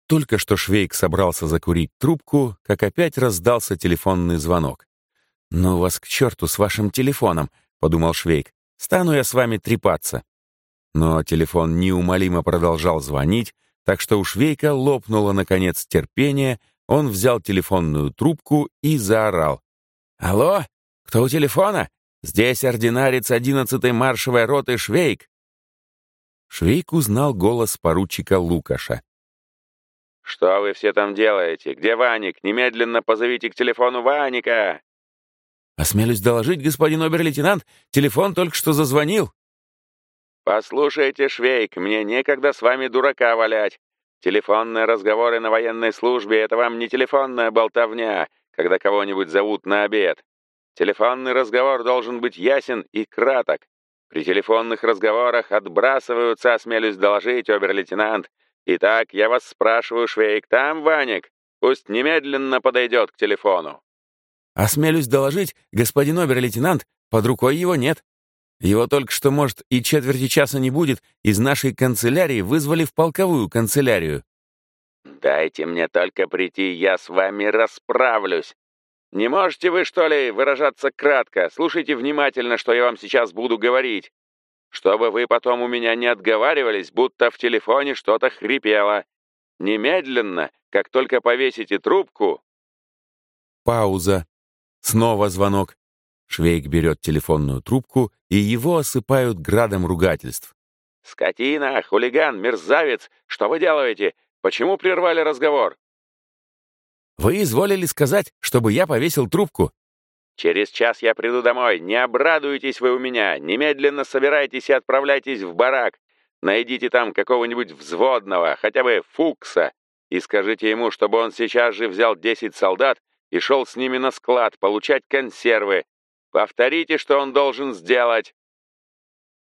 Только что Швейк собрался закурить трубку, как опять раздался телефонный звонок. «Ну вас к черту с вашим телефоном», — подумал Швейк. «Стану я с вами трепаться». Но телефон неумолимо продолжал звонить, так что у Швейка лопнуло, наконец, терпение, он взял телефонную трубку и заорал. «Алло? Кто у телефона? Здесь ординарец 11-й маршевой роты Швейк». Швейк узнал голос поручика Лукаша. «Что вы все там делаете? Где Ваник? Немедленно позовите к телефону Ваника!» «Осмелюсь доложить, господин обер-лейтенант, телефон только что зазвонил». «Послушайте, Швейк, мне некогда с вами дурака валять. Телефонные разговоры на военной службе — это вам не телефонная болтовня, когда кого-нибудь зовут на обед. Телефонный разговор должен быть ясен и краток. При телефонных разговорах отбрасываются, осмелюсь доложить, обер-лейтенант, «Итак, я вас спрашиваю, Швейк, там Ваник? Пусть немедленно подойдет к телефону». «Осмелюсь доложить, господин обер-лейтенант, под рукой его нет. Его только что, может, и четверти часа не будет, из нашей канцелярии вызвали в полковую канцелярию». «Дайте мне только прийти, я с вами расправлюсь. Не можете вы, что ли, выражаться кратко? Слушайте внимательно, что я вам сейчас буду говорить чтобы вы потом у меня не отговаривались, будто в телефоне что-то хрипело. Немедленно, как только повесите трубку...» Пауза. Снова звонок. Швейк берет телефонную трубку, и его осыпают градом ругательств. «Скотина, хулиган, мерзавец! Что вы делаете? Почему прервали разговор?» «Вы изволили сказать, чтобы я повесил трубку?» Через час я приду домой. Не обрадуйтесь вы у меня. Немедленно собирайтесь и отправляйтесь в барак. Найдите там какого-нибудь взводного, хотя бы Фукса, и скажите ему, чтобы он сейчас же взял 10 солдат и шел с ними на склад получать консервы. Повторите, что он должен сделать.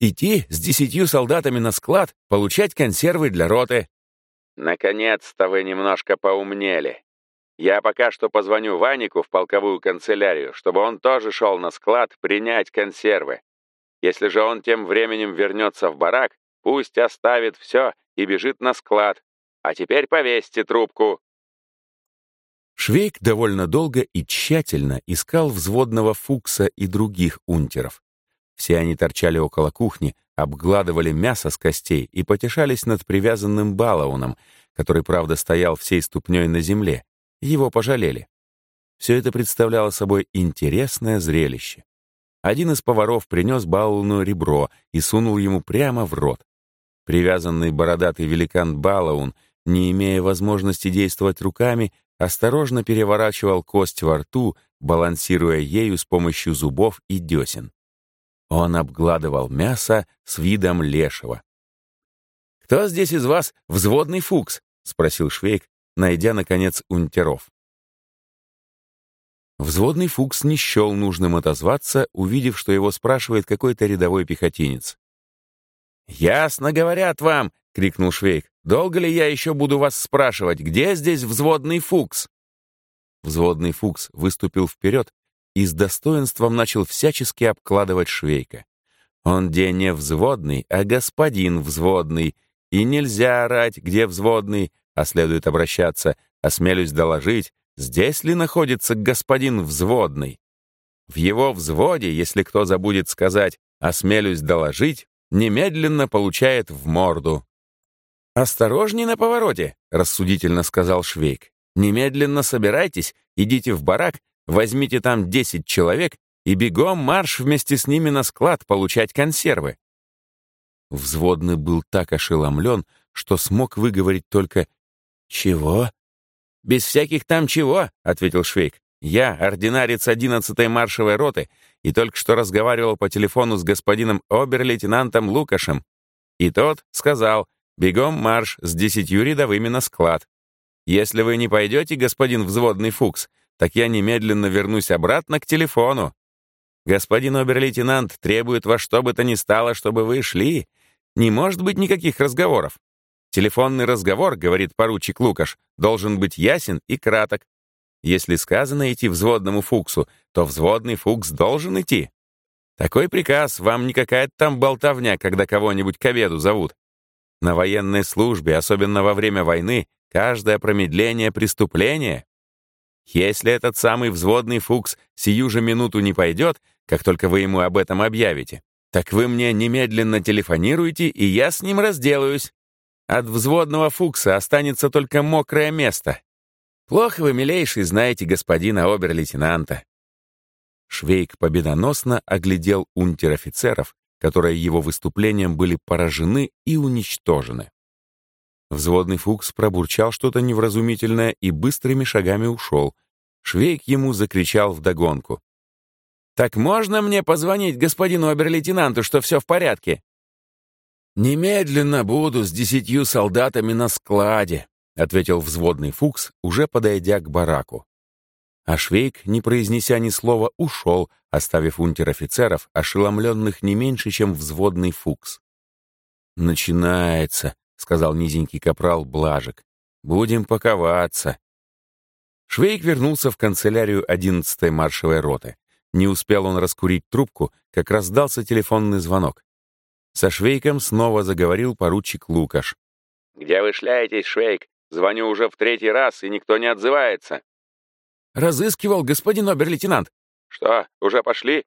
Идти с десятью солдатами на склад, получать консервы для роты. Наконец-то вы немножко поумнели. Я пока что позвоню Ванику в полковую канцелярию, чтобы он тоже шел на склад принять консервы. Если же он тем временем вернется в барак, пусть оставит все и бежит на склад. А теперь повесьте трубку». Швейк довольно долго и тщательно искал взводного Фукса и других унтеров. Все они торчали около кухни, обгладывали мясо с костей и потешались над привязанным балауном, который, правда, стоял всей ступней на земле, его пожалели. все это представляло собой интересное зрелище. Один из поваров принес Балауну ребро и сунул ему прямо в рот. Привязанный бородатый великан Балаун, не имея возможности действовать руками, осторожно переворачивал кость во рту, балансируя ею с помощью зубов и десен. Он обгладывал мясо с видом лешего. «Кто здесь из вас взводный фукс?» — спросил Швейк, найдя, наконец, унтеров. Взводный Фукс не счел нужным отозваться, увидев, что его спрашивает какой-то рядовой пехотинец. «Ясно говорят вам!» — крикнул Швейк. «Долго ли я еще буду вас спрашивать, где здесь взводный Фукс?» Взводный Фукс выступил вперед и с достоинством начал всячески обкладывать Швейка. Он где не взводный, а господин взводный, и нельзя орать, где взводный, а следует обращаться, осмелюсь доложить, здесь ли находится господин взводный. В его взводе, если кто забудет сказать «осмелюсь доложить», немедленно получает в морду. «Осторожней на повороте», — рассудительно сказал Швейк. «Немедленно собирайтесь, идите в барак, возьмите там 10 человек и бегом марш вместе с ними на склад получать консервы». Взводный был так ошеломлен, что смог выговорить только «Чего?» «Без всяких там чего», — ответил Швейк. «Я ординарец 11-й маршевой роты и только что разговаривал по телефону с господином обер-лейтенантом Лукашем. И тот сказал, бегом марш с десятью рядовыми на склад. Если вы не пойдете, господин взводный Фукс, так я немедленно вернусь обратно к телефону. Господин обер-лейтенант требует во что бы то ни стало, чтобы вы шли. Не может быть никаких разговоров. Телефонный разговор, говорит поручик Лукаш, должен быть ясен и краток. Если сказано идти взводному Фуксу, то взводный Фукс должен идти. Такой приказ вам не какая-то там болтовня, когда кого-нибудь к обеду зовут. На военной службе, особенно во время войны, каждое промедление — преступление. Если этот самый взводный Фукс сию же минуту не пойдет, как только вы ему об этом объявите, так вы мне немедленно телефонируете, и я с ним разделаюсь. От взводного Фукса останется только мокрое место. Плохо вы, милейший, знаете господина обер-лейтенанта. Швейк победоносно оглядел унтер-офицеров, которые его выступлением были поражены и уничтожены. Взводный Фукс пробурчал что-то невразумительное и быстрыми шагами ушел. Швейк ему закричал вдогонку. «Так можно мне позвонить господину обер-лейтенанту, что все в порядке?» «Немедленно буду с десятью солдатами на складе», — ответил взводный Фукс, уже подойдя к бараку. А Швейк, не произнеся ни слова, ушел, оставив унтер-офицеров, ошеломленных не меньше, чем взводный Фукс. «Начинается», — сказал низенький капрал Блажек. «Будем паковаться». Швейк вернулся в канцелярию 11-й маршевой роты. Не успел он раскурить трубку, как раздался телефонный звонок. Со Швейком снова заговорил поручик Лукаш. «Где вы шляетесь, Швейк? Звоню уже в третий раз, и никто не отзывается». «Разыскивал, господин обер-лейтенант». «Что, уже пошли?»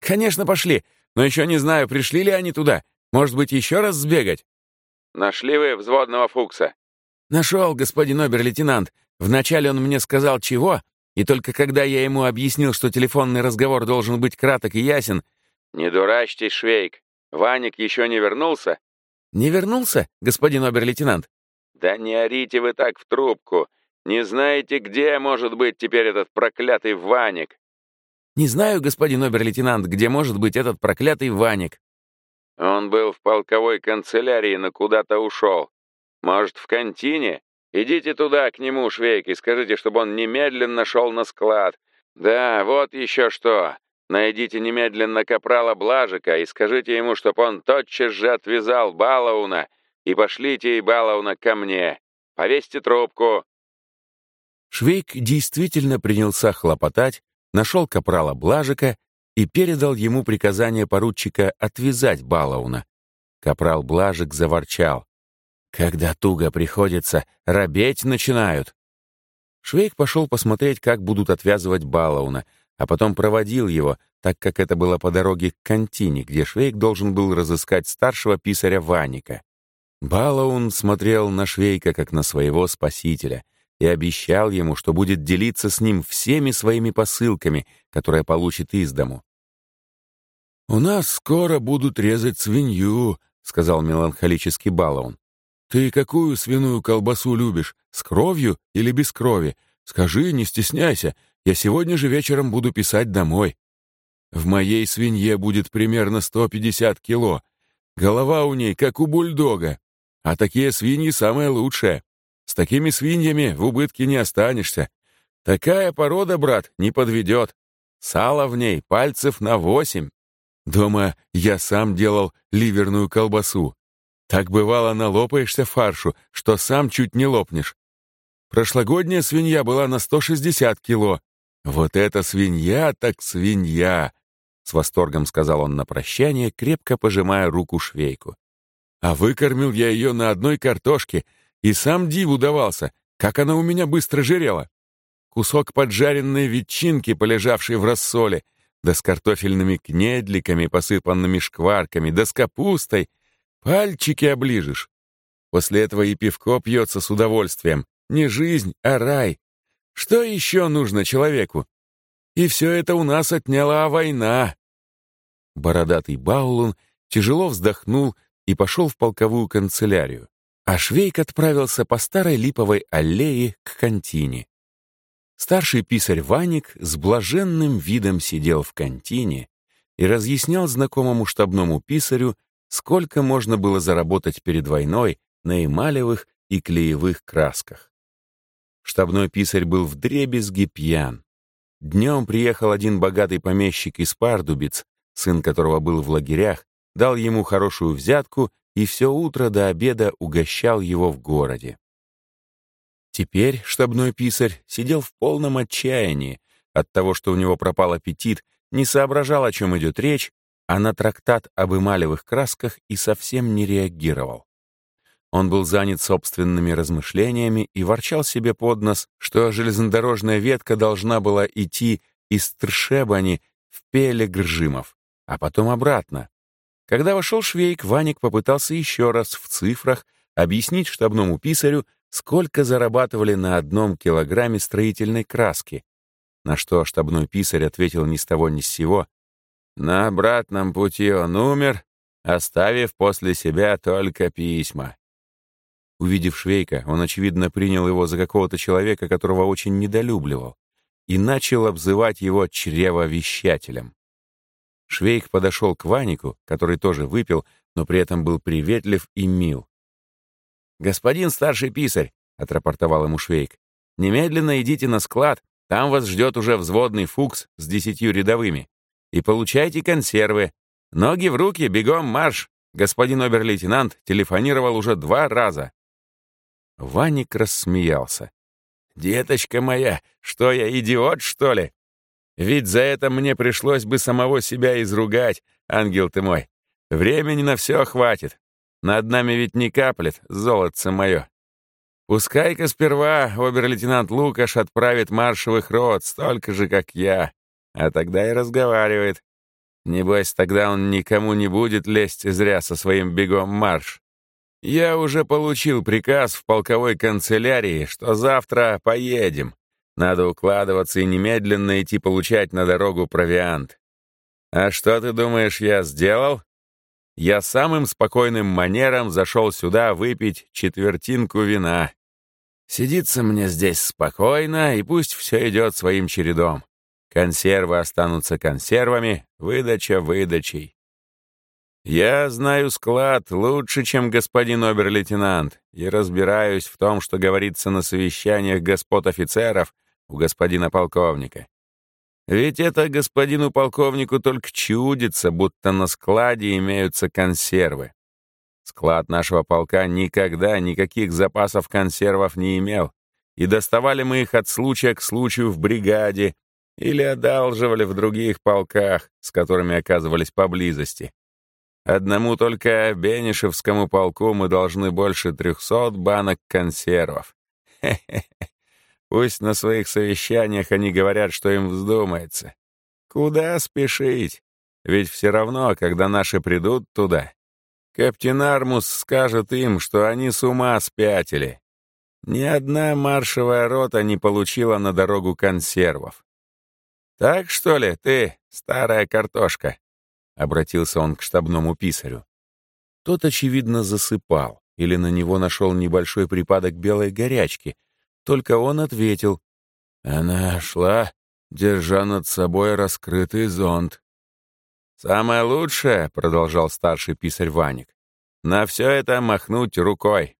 «Конечно, пошли, но еще не знаю, пришли ли они туда. Может быть, еще раз сбегать?» «Нашли вы взводного Фукса?» «Нашел, господин обер-лейтенант. Вначале он мне сказал, чего, и только когда я ему объяснил, что телефонный разговор должен быть краток и ясен...» «Не дурачьтесь, Швейк. Ваник еще не вернулся?» «Не вернулся, господин обер-лейтенант?» «Да не орите вы так в трубку. Не знаете, где может быть теперь этот проклятый Ваник?» «Не знаю, господин обер-лейтенант, где может быть этот проклятый Ваник». «Он был в полковой канцелярии, но куда-то ушел. Может, в контине? Идите туда, к нему, Швейк, и скажите, чтобы он немедленно шел на склад. Да, вот еще что. Найдите немедленно капрала Блажика и скажите ему, чтоб он тотчас же отвязал Балауна и пошлите и Балауна ко мне. Повесьте трубку». Швейк действительно принялся хлопотать, нашел капрала Блажика и передал ему приказание поручика отвязать Балауна. Капрал Блажик заворчал. «Когда туго приходится, робеть начинают». Швейк пошел посмотреть, как будут отвязывать Балауна, а потом проводил его, так как это было по дороге к контине, где Швейк должен был разыскать старшего писаря Ваника. Балаун смотрел на Швейка как на своего спасителя, и обещал ему, что будет делиться с ним всеми своими посылками, которые получит из дому. «У нас скоро будут резать свинью», — сказал меланхолический Балаун. «Ты какую свиную колбасу любишь, с кровью или без крови? Скажи, не стесняйся, я сегодня же вечером буду писать домой. В моей свинье будет примерно 150 кило. Голова у ней, как у бульдога. А такие свиньи самые лучшие. С такими свиньями в убытке не останешься. Такая порода, брат, не подведет. Сало в ней пальцев на восемь. Дома я сам делал ливерную колбасу. Так бывало, налопаешься фаршу, что сам чуть не лопнешь. Прошлогодняя свинья была на 160 кило. Вот эта свинья так свинья! С восторгом сказал он на прощание, крепко пожимая руку швейку. А выкормил я ее на одной картошке, и сам диву давался, как она у меня быстро жирела. Кусок поджаренной ветчинки, полежавшей в рассоле, да с картофельными кнедликами, посыпанными шкварками, да с капустой. Пальчики оближешь. После этого и пивко пьется с удовольствием. Не жизнь, а рай. Что еще нужно человеку? И все это у нас отняла война. Бородатый Баулун тяжело вздохнул и пошел в полковую канцелярию, а Швейк отправился по старой липовой аллее к контине. Старший писарь Ваник с блаженным видом сидел в контине и разъяснял знакомому штабному писарю, сколько можно было заработать перед войной на эмалевых и клеевых красках. Штабной писарь был вдребезги пьян. Днем приехал один богатый помещик из Пардубиц, сын которого был в лагерях, дал ему хорошую взятку и все утро до обеда угощал его в городе. Теперь штабной писарь сидел в полном отчаянии от того, что у него пропал аппетит, не соображал, о чем идет речь, а на трактат об эмалевых красках и совсем не реагировал. Он был занят собственными размышлениями и ворчал себе под нос, что железнодорожная ветка должна была идти из Тршебани в Пелегржимов, а потом обратно. Когда вошел Швейк, Ваник попытался еще раз в цифрах объяснить штабному писарю, сколько зарабатывали на одном килограмме строительной краски, на что штабной писарь ответил ни с того ни с сего. На обратном пути он умер, оставив после себя только письма. Увидев Швейка, он, очевидно, принял его за какого-то человека, которого очень недолюбливал, и начал обзывать его чревовещателем. Швейк подошел к Ванику, который тоже выпил, но при этом был приветлив и мил. «Господин старший писарь», — отрапортовал ему Швейк, «немедленно идите на склад, там вас ждет уже взводный фукс с десятью рядовыми. И получайте консервы. Ноги в руки, бегом марш. Господин обер-лейтенант телефонировал уже два раза». Ваник рассмеялся. «Деточка моя, что я, идиот, что ли? Ведь за это мне пришлось бы самого себя изругать, ангел ты мой. Времени на все хватит. Над нами ведь не каплет, золотце мое. Пускай-ка сперва обер-лейтенант Лукаш отправит маршевых рот, столько же, как я, а тогда и разговаривает. Небось, тогда он никому не будет лезть зря со своим бегом марш. Я уже получил приказ в полковой канцелярии, что завтра поедем. Надо укладываться и немедленно идти получать на дорогу провиант. А что ты думаешь, я сделал? я самым спокойным манером зашел сюда выпить четвертинку вина. Сидится мне здесь спокойно, и пусть все идет своим чередом. Консервы останутся консервами, выдача выдачей. Я знаю склад лучше, чем господин обер-лейтенант, и разбираюсь в том, что говорится на совещаниях господ офицеров у господина полковника. Ведь это господину полковнику только чудится, будто на складе имеются консервы. Склад нашего полка никогда никаких запасов консервов не имел, и доставали мы их от случая к случаю в бригаде или одалживали в других полках, с которыми оказывались поблизости. Одному только Бенишевскому полку мы должны больше трехсот банок консервов. Хе-хе-хе. Пусть на своих совещаниях они говорят, что им вздумается. Куда спешить? Ведь все равно, когда наши придут туда, Каптен Армус скажет им, что они с ума спятили. ни одна маршевая рота не получила на дорогу консервов. «Так что ли ты, старая картошка?» — обратился он к штабному писарю. Тот, очевидно, засыпал или на него нашел небольшой припадок белой горячки. Только он ответил. Она шла, держа над собой раскрытый зонт. «Самое лучшее», — продолжал старший писарь Ваник, «на все это махнуть рукой.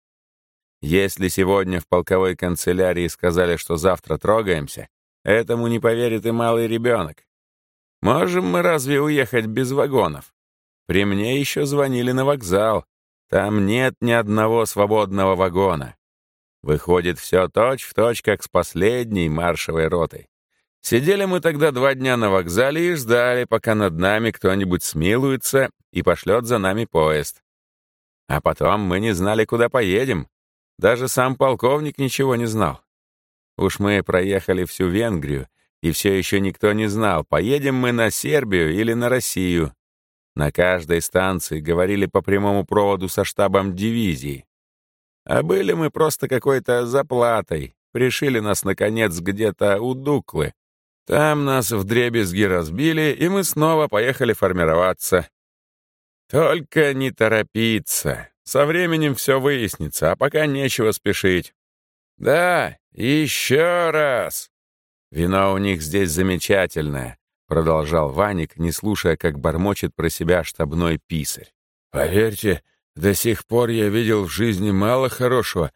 Если сегодня в полковой канцелярии сказали, что завтра трогаемся, этому не поверит и малый ребенок. Можем мы разве уехать без вагонов? При мне еще звонили на вокзал. Там нет ни одного свободного вагона. Выходит, все точь-в-точь, как с последней маршевой ротой. Сидели мы тогда два дня на вокзале и ждали, пока над нами кто-нибудь смилуется и пошлет за нами поезд. А потом мы не знали, куда поедем. Даже сам полковник ничего не знал. Уж мы проехали всю Венгрию, и все еще никто не знал, поедем мы на Сербию или на Россию. На каждой станции говорили по прямому проводу со штабом дивизии. А были мы просто какой-то заплатой. Пришили нас, наконец, где-то у Дуклы. Там нас вдребезги разбили, и мы снова поехали формироваться. Только не торопиться. Со временем все выяснится, а пока нечего спешить. Да, еще раз. Вино у них здесь замечательное. Продолжал Ваник, не слушая, как бормочет про себя штабной писарь. «Поверьте, до сих пор я видел в жизни мало хорошего.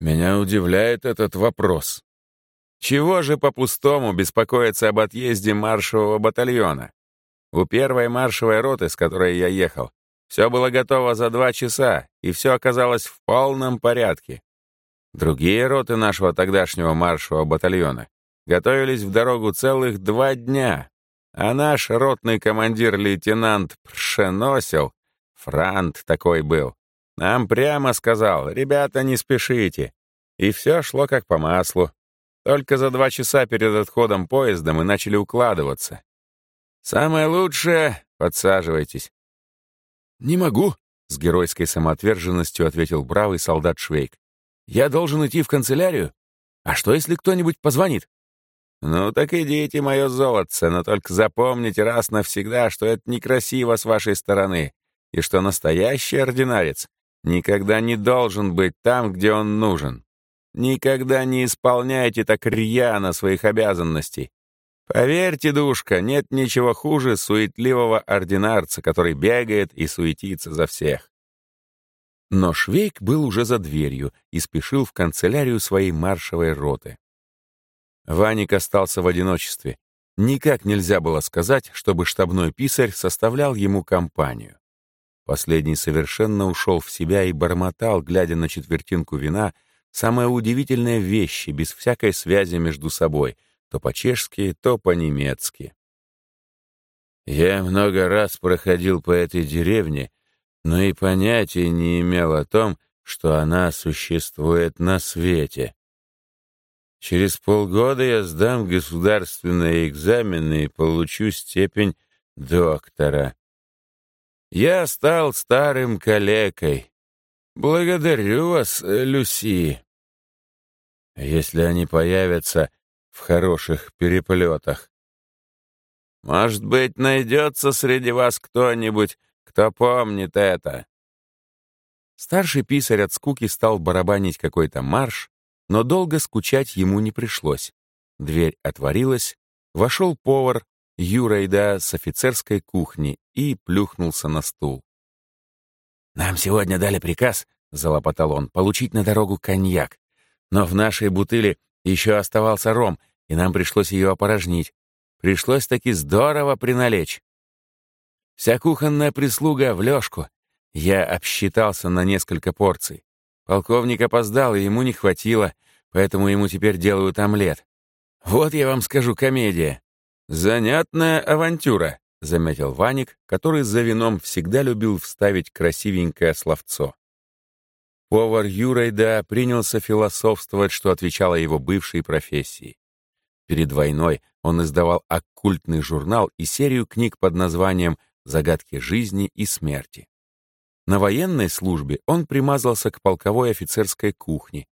Меня удивляет этот вопрос». «Чего же по-пустому беспокоиться об отъезде маршевого батальона? У первой маршевой роты, с которой я ехал, все было готово за два часа, и все оказалось в полном порядке. Другие роты нашего тогдашнего маршевого батальона готовились в дорогу целых два дня, а наш ротный командир-лейтенант Пшеносил, Франт такой был, нам прямо сказал, ребята, не спешите. И все шло как по маслу. Только за два часа перед отходом поезда мы начали укладываться. Самое лучшее — подсаживайтесь. «Не могу», — с геройской самоотверженностью ответил бравый солдат Швейк. «Я должен идти в канцелярию. А что, если кто-нибудь позвонит?» «Ну так идите, мое золотце, но только запомните раз навсегда, что это некрасиво с вашей стороны, и что настоящий ординарец никогда не должен быть там, где он нужен. Никогда не исполняйте так рьяно своих обязанностей. Поверьте, душка, нет ничего хуже суетливого ординарца, который бегает и суетится за всех». Но Швейк был уже за дверью и спешил в канцелярию своей маршевой роты. Ваник остался в одиночестве. Никак нельзя было сказать, чтобы штабной писарь составлял ему компанию. Последний совершенно ушел в себя и бормотал, глядя на четвертинку вина, самые удивительные вещи, без всякой связи между собой, то по-чешски, то по-немецки. Я много раз проходил по этой деревне, но и понятия не имел о том, что она существует на свете. Через полгода я сдам государственные экзамены и получу степень доктора. Я стал старым калекой. Благодарю вас, Люси. Если они появятся в хороших переплетах. Может быть, найдется среди вас кто-нибудь, кто помнит это. Старший писарь от скуки стал барабанить какой-то марш, но долго скучать ему не пришлось. Дверь отворилась, вошел повар Юрайда с офицерской кухни и плюхнулся на стул. «Нам сегодня дали приказ, — залопотал он, — получить на дорогу коньяк. Но в нашей бутыле еще оставался ром, и нам пришлось ее опорожнить. Пришлось таки здорово приналечь. Вся кухонная прислуга в лёжку. Я обсчитался на несколько порций. Полковник опоздал, и ему не хватило, поэтому ему теперь делают омлет. Вот я вам скажу комедия. Занятная авантюра, заметил Ваник, который за вином всегда любил вставить красивенькое словцо. Повар Юрайда принялся философствовать, что отвечало его бывшей профессии. Перед войной он издавал оккультный журнал и серию книг под названием «Загадки жизни и смерти». На военной службе он примазался к полковой офицерской кухне,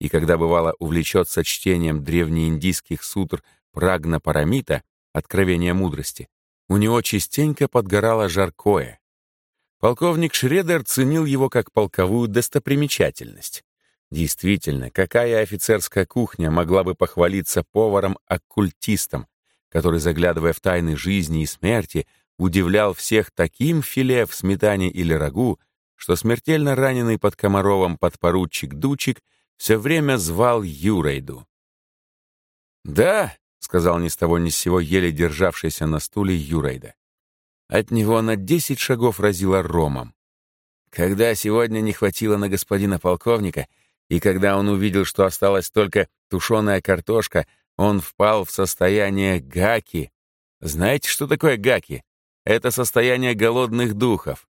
и когда бывало увлечется чтением древнеиндийских сутр Прагна Парамита, откровения мудрости, у него частенько подгорало жаркое. Полковник Шредер ценил его как полковую достопримечательность. Действительно, какая офицерская кухня могла бы похвалиться поваром-оккультистом, который, заглядывая в тайны жизни и смерти, удивлял всех таким филе в сметане или рагу, что смертельно раненый под Комаровом подпоручик Дучик все время звал Юрейду. «Да», — сказал ни с того ни с сего еле державшийся на стуле Юрейда. От него на десять шагов разило ромом. Когда сегодня не хватило на господина полковника, и когда он увидел, что осталась только тушеная картошка, он впал в состояние гаки. Знаете, что такое гаки? Это состояние голодных духов.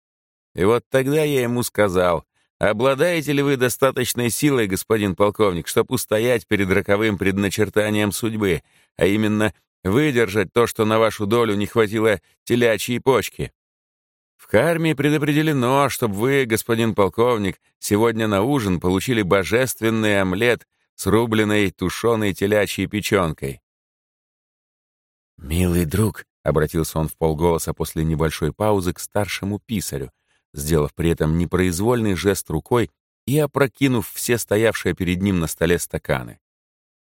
И вот тогда я ему сказал, обладаете ли вы достаточной силой, господин полковник, чтобы устоять перед роковым предначертанием судьбы, а именно выдержать то, что на вашу долю не хватило телячьей почки? В карме предопределено, чтобы вы, господин полковник, сегодня на ужин получили божественный омлет с рубленной тушеной телячьей печенкой. «Милый друг», — обратился он в полголоса после небольшой паузы к старшему писарю, сделав при этом непроизвольный жест рукой и опрокинув все стоявшие перед ним на столе стаканы.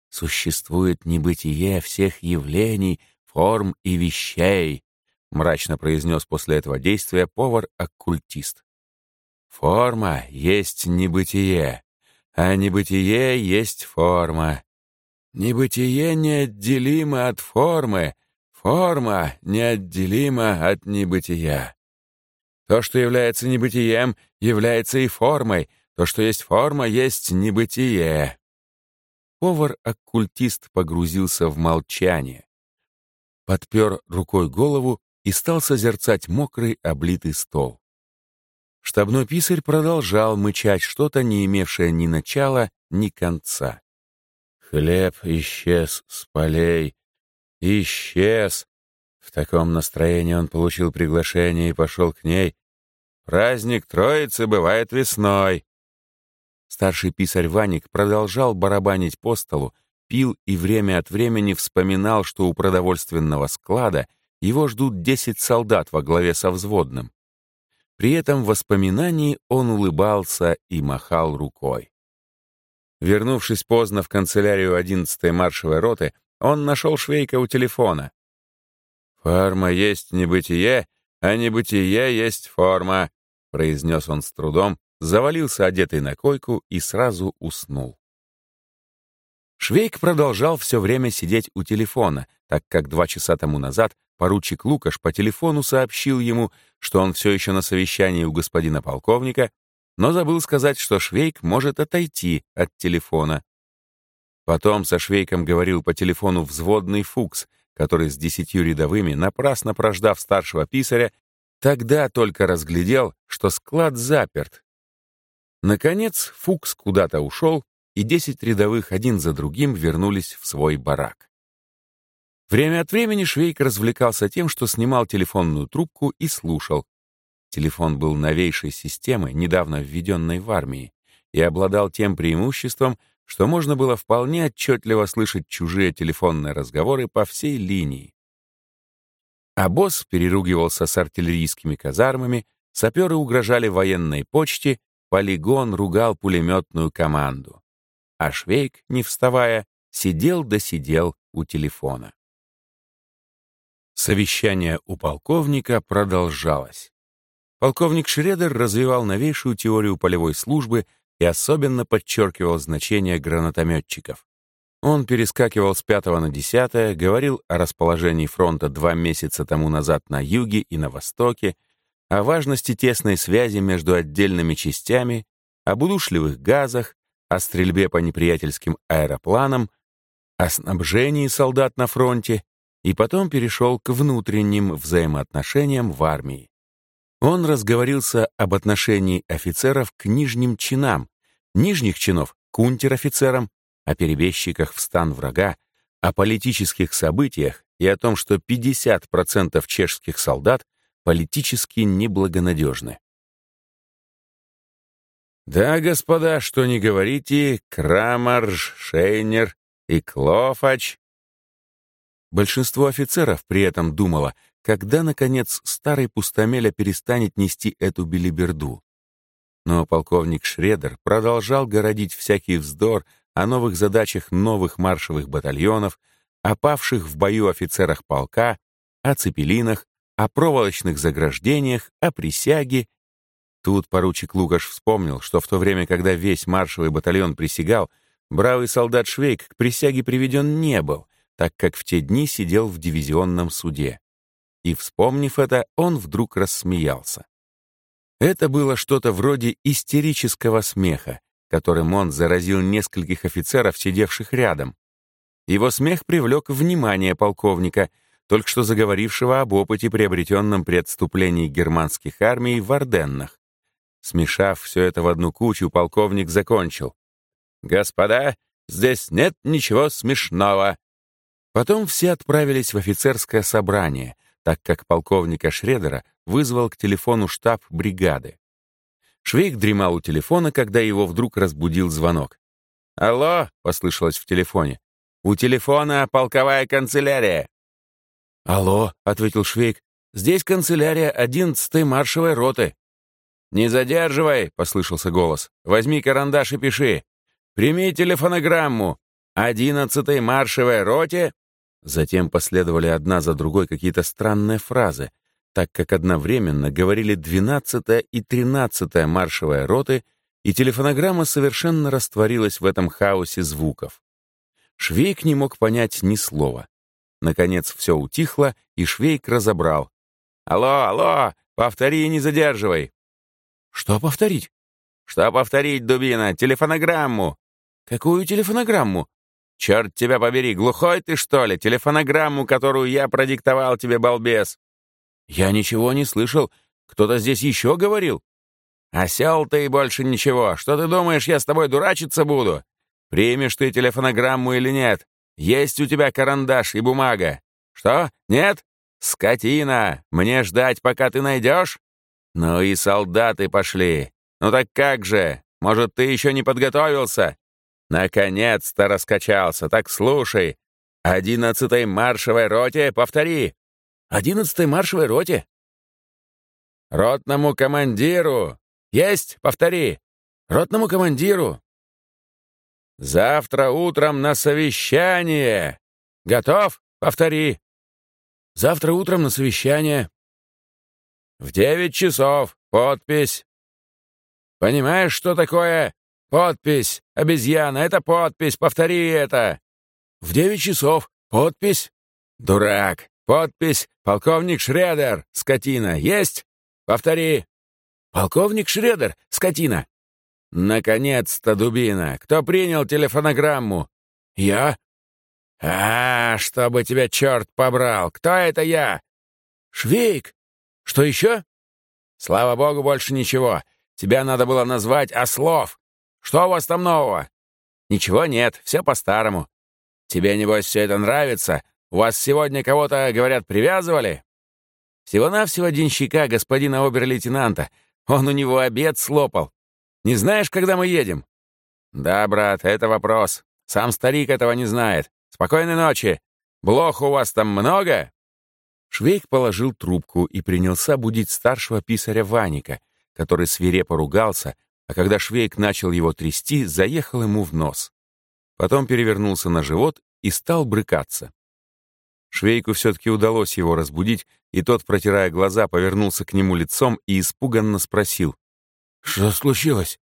«Существует небытие всех явлений, форм и вещей, — мрачно произнес после этого действия повар-оккультист. «Форма есть небытие, а небытие есть форма. Небытие неотделимо от формы, форма неотделима от небытия. То, что является небытием, является и формой, то, что есть форма, есть небытие». Повар-оккультист погрузился в молчание, подпер рукой голову и стал созерцать мокрый, облитый стол. Штабной писарь продолжал мычать что-то, не имевшее ни начала, ни конца. Хлеб исчез с полей. Исчез. В таком настроении он получил приглашение и пошел к ней. Праздник Троицы бывает весной. Старший писарь Ваник продолжал барабанить по столу, пил и время от времени вспоминал, что у продовольственного склада — его ждут десять солдат во главе со взводным. При этом в воспоминании он улыбался и махал рукой. Вернувшись поздно в канцелярию 11-й маршевой роты, он нашел Швейка у телефона. «Форма есть небытие, а небытие есть форма», произнес он с трудом, завалился одетый на койку и сразу уснул. Швейк продолжал все время сидеть у телефона, так как два часа тому назад поручик Лукаш по телефону сообщил ему, что он все еще на совещании у господина полковника, но забыл сказать, что Швейк может отойти от телефона. Потом со Швейком говорил по телефону взводный Фукс, который с десятью рядовыми, напрасно прождав старшего писаря, тогда только разглядел, что склад заперт. Наконец Фукс куда-то ушел, и десять рядовых один за другим вернулись в свой барак. Время от времени Швейк развлекался тем, что снимал телефонную трубку и слушал. Телефон был новейшей системы, недавно введенной в армии, и обладал тем преимуществом, что можно было вполне отчетливо слышать чужие телефонные разговоры по всей линии. А босс переругивался с артиллерийскими казармами, саперы угрожали военной почте, полигон ругал пулеметную команду а Швейк, не вставая, сидел да сидел у телефона. Совещание у полковника продолжалось. Полковник Шредер развивал новейшую теорию полевой службы и особенно подчеркивал значение гранатометчиков. Он перескакивал с пятого на десятое, говорил о расположении фронта два месяца тому назад на юге и на востоке, о важности тесной связи между отдельными частями, об удушливых газах, о стрельбе по неприятельским аэропланам, о снабжении солдат на фронте и потом перешел к внутренним взаимоотношениям в армии. Он разговорился об отношении офицеров к нижним чинам, нижних чинов к унтер-офицерам, о перебежчиках в стан врага, о политических событиях и о том, что 50% чешских солдат политически неблагонадежны. Да, господа, что не говорите, Крамарж, Шейнер и Клофач. Большинство офицеров при этом думало, когда, наконец, старый пустомеля перестанет нести эту белиберду. Но полковник Шредер продолжал городить всякий вздор о новых задачах новых маршевых батальонов, о павших в бою офицерах полка, о цепелинах, о проволочных заграждениях, о присяге. Тут поручик Лукаш вспомнил, что в то время, когда весь маршевый батальон присягал, бравый солдат Швейк к присяге приведен не был, так как в те дни сидел в дивизионном суде. И, вспомнив это, он вдруг рассмеялся. Это было что-то вроде истерического смеха, которым он заразил нескольких офицеров, сидевших рядом. Его смех привлек внимание полковника, только что заговорившего об опыте, приобретенном при отступлении германских армий в Орденнах. Смешав все это в одну кучу, полковник закончил. «Господа, здесь нет ничего смешного». Потом все отправились в офицерское собрание, так как полковника Шредера вызвал к телефону штаб бригады. Швейк дремал у телефона, когда его вдруг разбудил звонок. «Алло!» — послышалось в телефоне. «У телефона полковая канцелярия!» «Алло!» — ответил Швейк. «Здесь канцелярия одиннадцатой маршевой роты». «Не задерживай!» — послышался голос. «Возьми карандаш и пиши. Прими телефонограмму. Одиннадцатой маршевой роте...» Затем последовали одна за другой какие-то странные фразы, так как одновременно говорили 12-я и 13-я маршевая роты, и телефонограмма совершенно растворилась в этом хаосе звуков. Швейк не мог понять ни слова. Наконец все утихло, и Швейк разобрал. «Алло, алло, повтори и не задерживай». «Что повторить?» «Что повторить, дубина? Телефонограмму». «Какую телефонограмму?» «Черт тебя побери, глухой ты, что ли? Телефонограмму, которую я продиктовал тебе, балбес!» «Я ничего не слышал. Кто-то здесь еще говорил?» «Осел ты и больше ничего. Что ты думаешь, я с тобой дурачиться буду? Примешь ты телефонограмму или нет? Есть у тебя карандаш и бумага. Что? Нет? Скотина! Мне ждать, пока ты найдешь? Ну и солдаты пошли. Ну так как же? Может, ты еще не подготовился? Наконец-то раскачался. Так слушай. Одиннадцатой маршевой роте повтори. Одиннадцатой маршевой роте. Ротному командиру. Есть, повтори. Ротному командиру. Завтра утром на совещание. Готов? Повтори. Завтра утром на совещание. В девять часов. Подпись. Понимаешь, что такое подпись? Обезьяна, это подпись. Повтори это. В девять часов. Подпись. Дурак. Подпись «Полковник Шредер, скотина». Есть? Повтори. «Полковник Шредер, скотина». «Наконец-то, дубина! Кто принял телефонограмму?» «Я». «А, чтобы тебя черт побрал! Кто это я?» «Швейк! Что еще?» «Слава богу, больше ничего. Тебя надо было назвать Ослов. Что у вас там нового?» «Ничего нет, все по-старому. Тебе, небось, все это нравится, у вас сегодня кого-то, говорят, привязывали?» «Всего-навсего денщика, господина обер-лейтенанта. Он у него обед слопал. Не знаешь, когда мы едем?» «Да, брат, это вопрос. Сам старик этого не знает. Спокойной ночи. Блох у вас там много?» Швейк положил трубку и принялся будить старшего писаря Ваника, который свирепо ругался, а когда Швейк начал его трясти, заехал ему в нос. Потом перевернулся на живот и стал брыкаться. Швейку все-таки удалось его разбудить, и тот, протирая глаза, повернулся к нему лицом и испуганно спросил. «Что случилось?»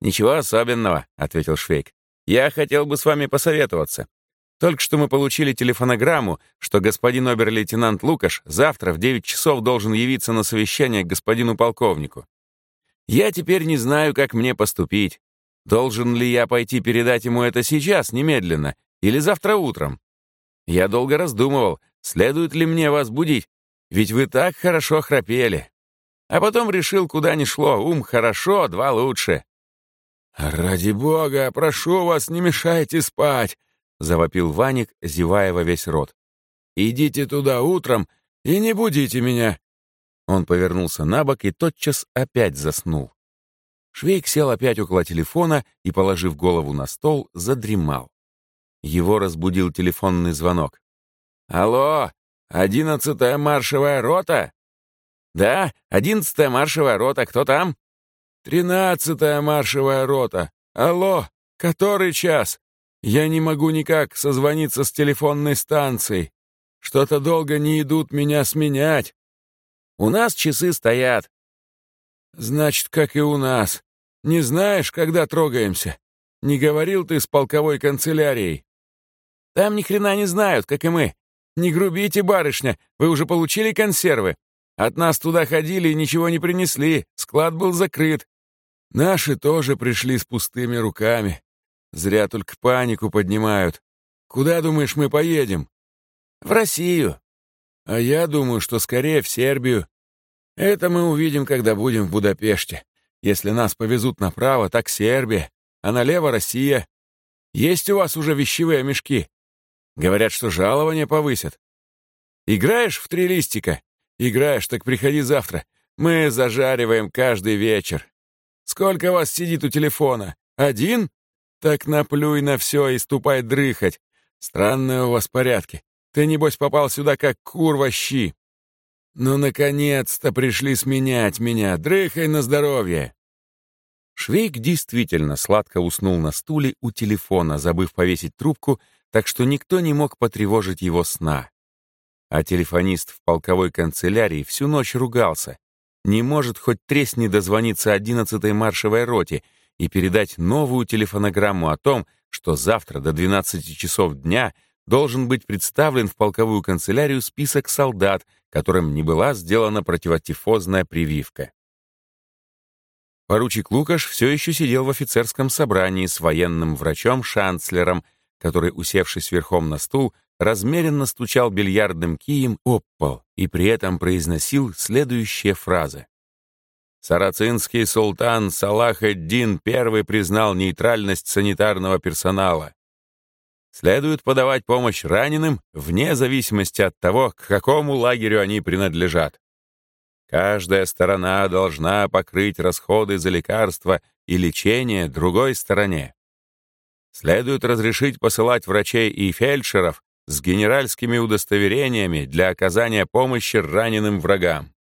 «Ничего особенного», — ответил Швейк. «Я хотел бы с вами посоветоваться. Только что мы получили телефонограмму, что господин обер-лейтенант Лукаш завтра в 9 часов должен явиться на совещание к господину полковнику. Я теперь не знаю, как мне поступить. Должен ли я пойти передать ему это сейчас, немедленно, или завтра утром? Я долго раздумывал, следует ли мне вас будить, ведь вы так хорошо храпели. А потом решил, куда ни шло, ум хорошо, два лучше. «Ради бога, прошу вас, не мешайте спать!» — завопил Ваник, зевая во весь рот. «Идите туда утром и не будите меня!» Он повернулся на бок и тотчас опять заснул. Швейк сел опять около телефона и, положив голову на стол, задремал. Его разбудил телефонный звонок. «Алло, одиннадцатая маршевая рота?» «Да, одиннадцатая маршевая рота, кто там?» «Тринадцатая маршевая рота. Алло, который час? Я не могу никак созвониться с телефонной станцией. Что-то долго не идут меня сменять. У нас часы стоят. Значит, как и у нас. Не знаешь, когда трогаемся? Не говорил ты с полковой канцелярией? Там ни хрена не знают, как и мы. Не грубите, барышня, вы уже получили консервы. От нас туда ходили и ничего не принесли, склад был закрыт. Наши тоже пришли с пустыми руками. Зря только панику поднимают. Куда, думаешь, мы поедем? В Россию. А я думаю, что скорее в Сербию. Это мы увидим, когда будем в Будапеште. Если нас повезут направо, так Сербия, а налево Россия. Есть у вас уже вещевые мешки? Говорят, что жалование повысят. Играешь в три листика? Играешь, так приходи завтра. Мы зажариваем каждый вечер. Сколько вас сидит у телефона? Один? Так наплюй на все и ступай дрыхать. Странные у вас порядки. Ты, небось, попал сюда как кур во щи. Ну, наконец-то пришли сменять меня. Дрыхай на здоровье. Швейк действительно сладко уснул на стуле у телефона, забыв повесить трубку, так что никто не мог потревожить его сна. А телефонист в полковой канцелярии всю ночь ругался. Не может хоть тресни дозвониться одиннадцатой маршевой роте и передать новую телефонограмму о том, что завтра до 12 часов дня должен быть представлен в полковую канцелярию список солдат, которым не была сделана противотифозная прививка. Поручик Лукаш все еще сидел в офицерском собрании с военным врачом-шанцлером, который, усевшись верхом на стул, размеренно стучал бильярдным кием об пол и при этом произносил следующие фразы. Сарацинский султан Салах эд-Дин I признал нейтральность санитарного персонала. Следует подавать помощь раненым вне зависимости от того, к какому лагерю они принадлежат. Каждая сторона должна покрыть расходы за лекарства и лечение другой стороне. Следует разрешить посылать врачей и фельдшеров с генеральскими удостоверениями для оказания помощи раненым врагам.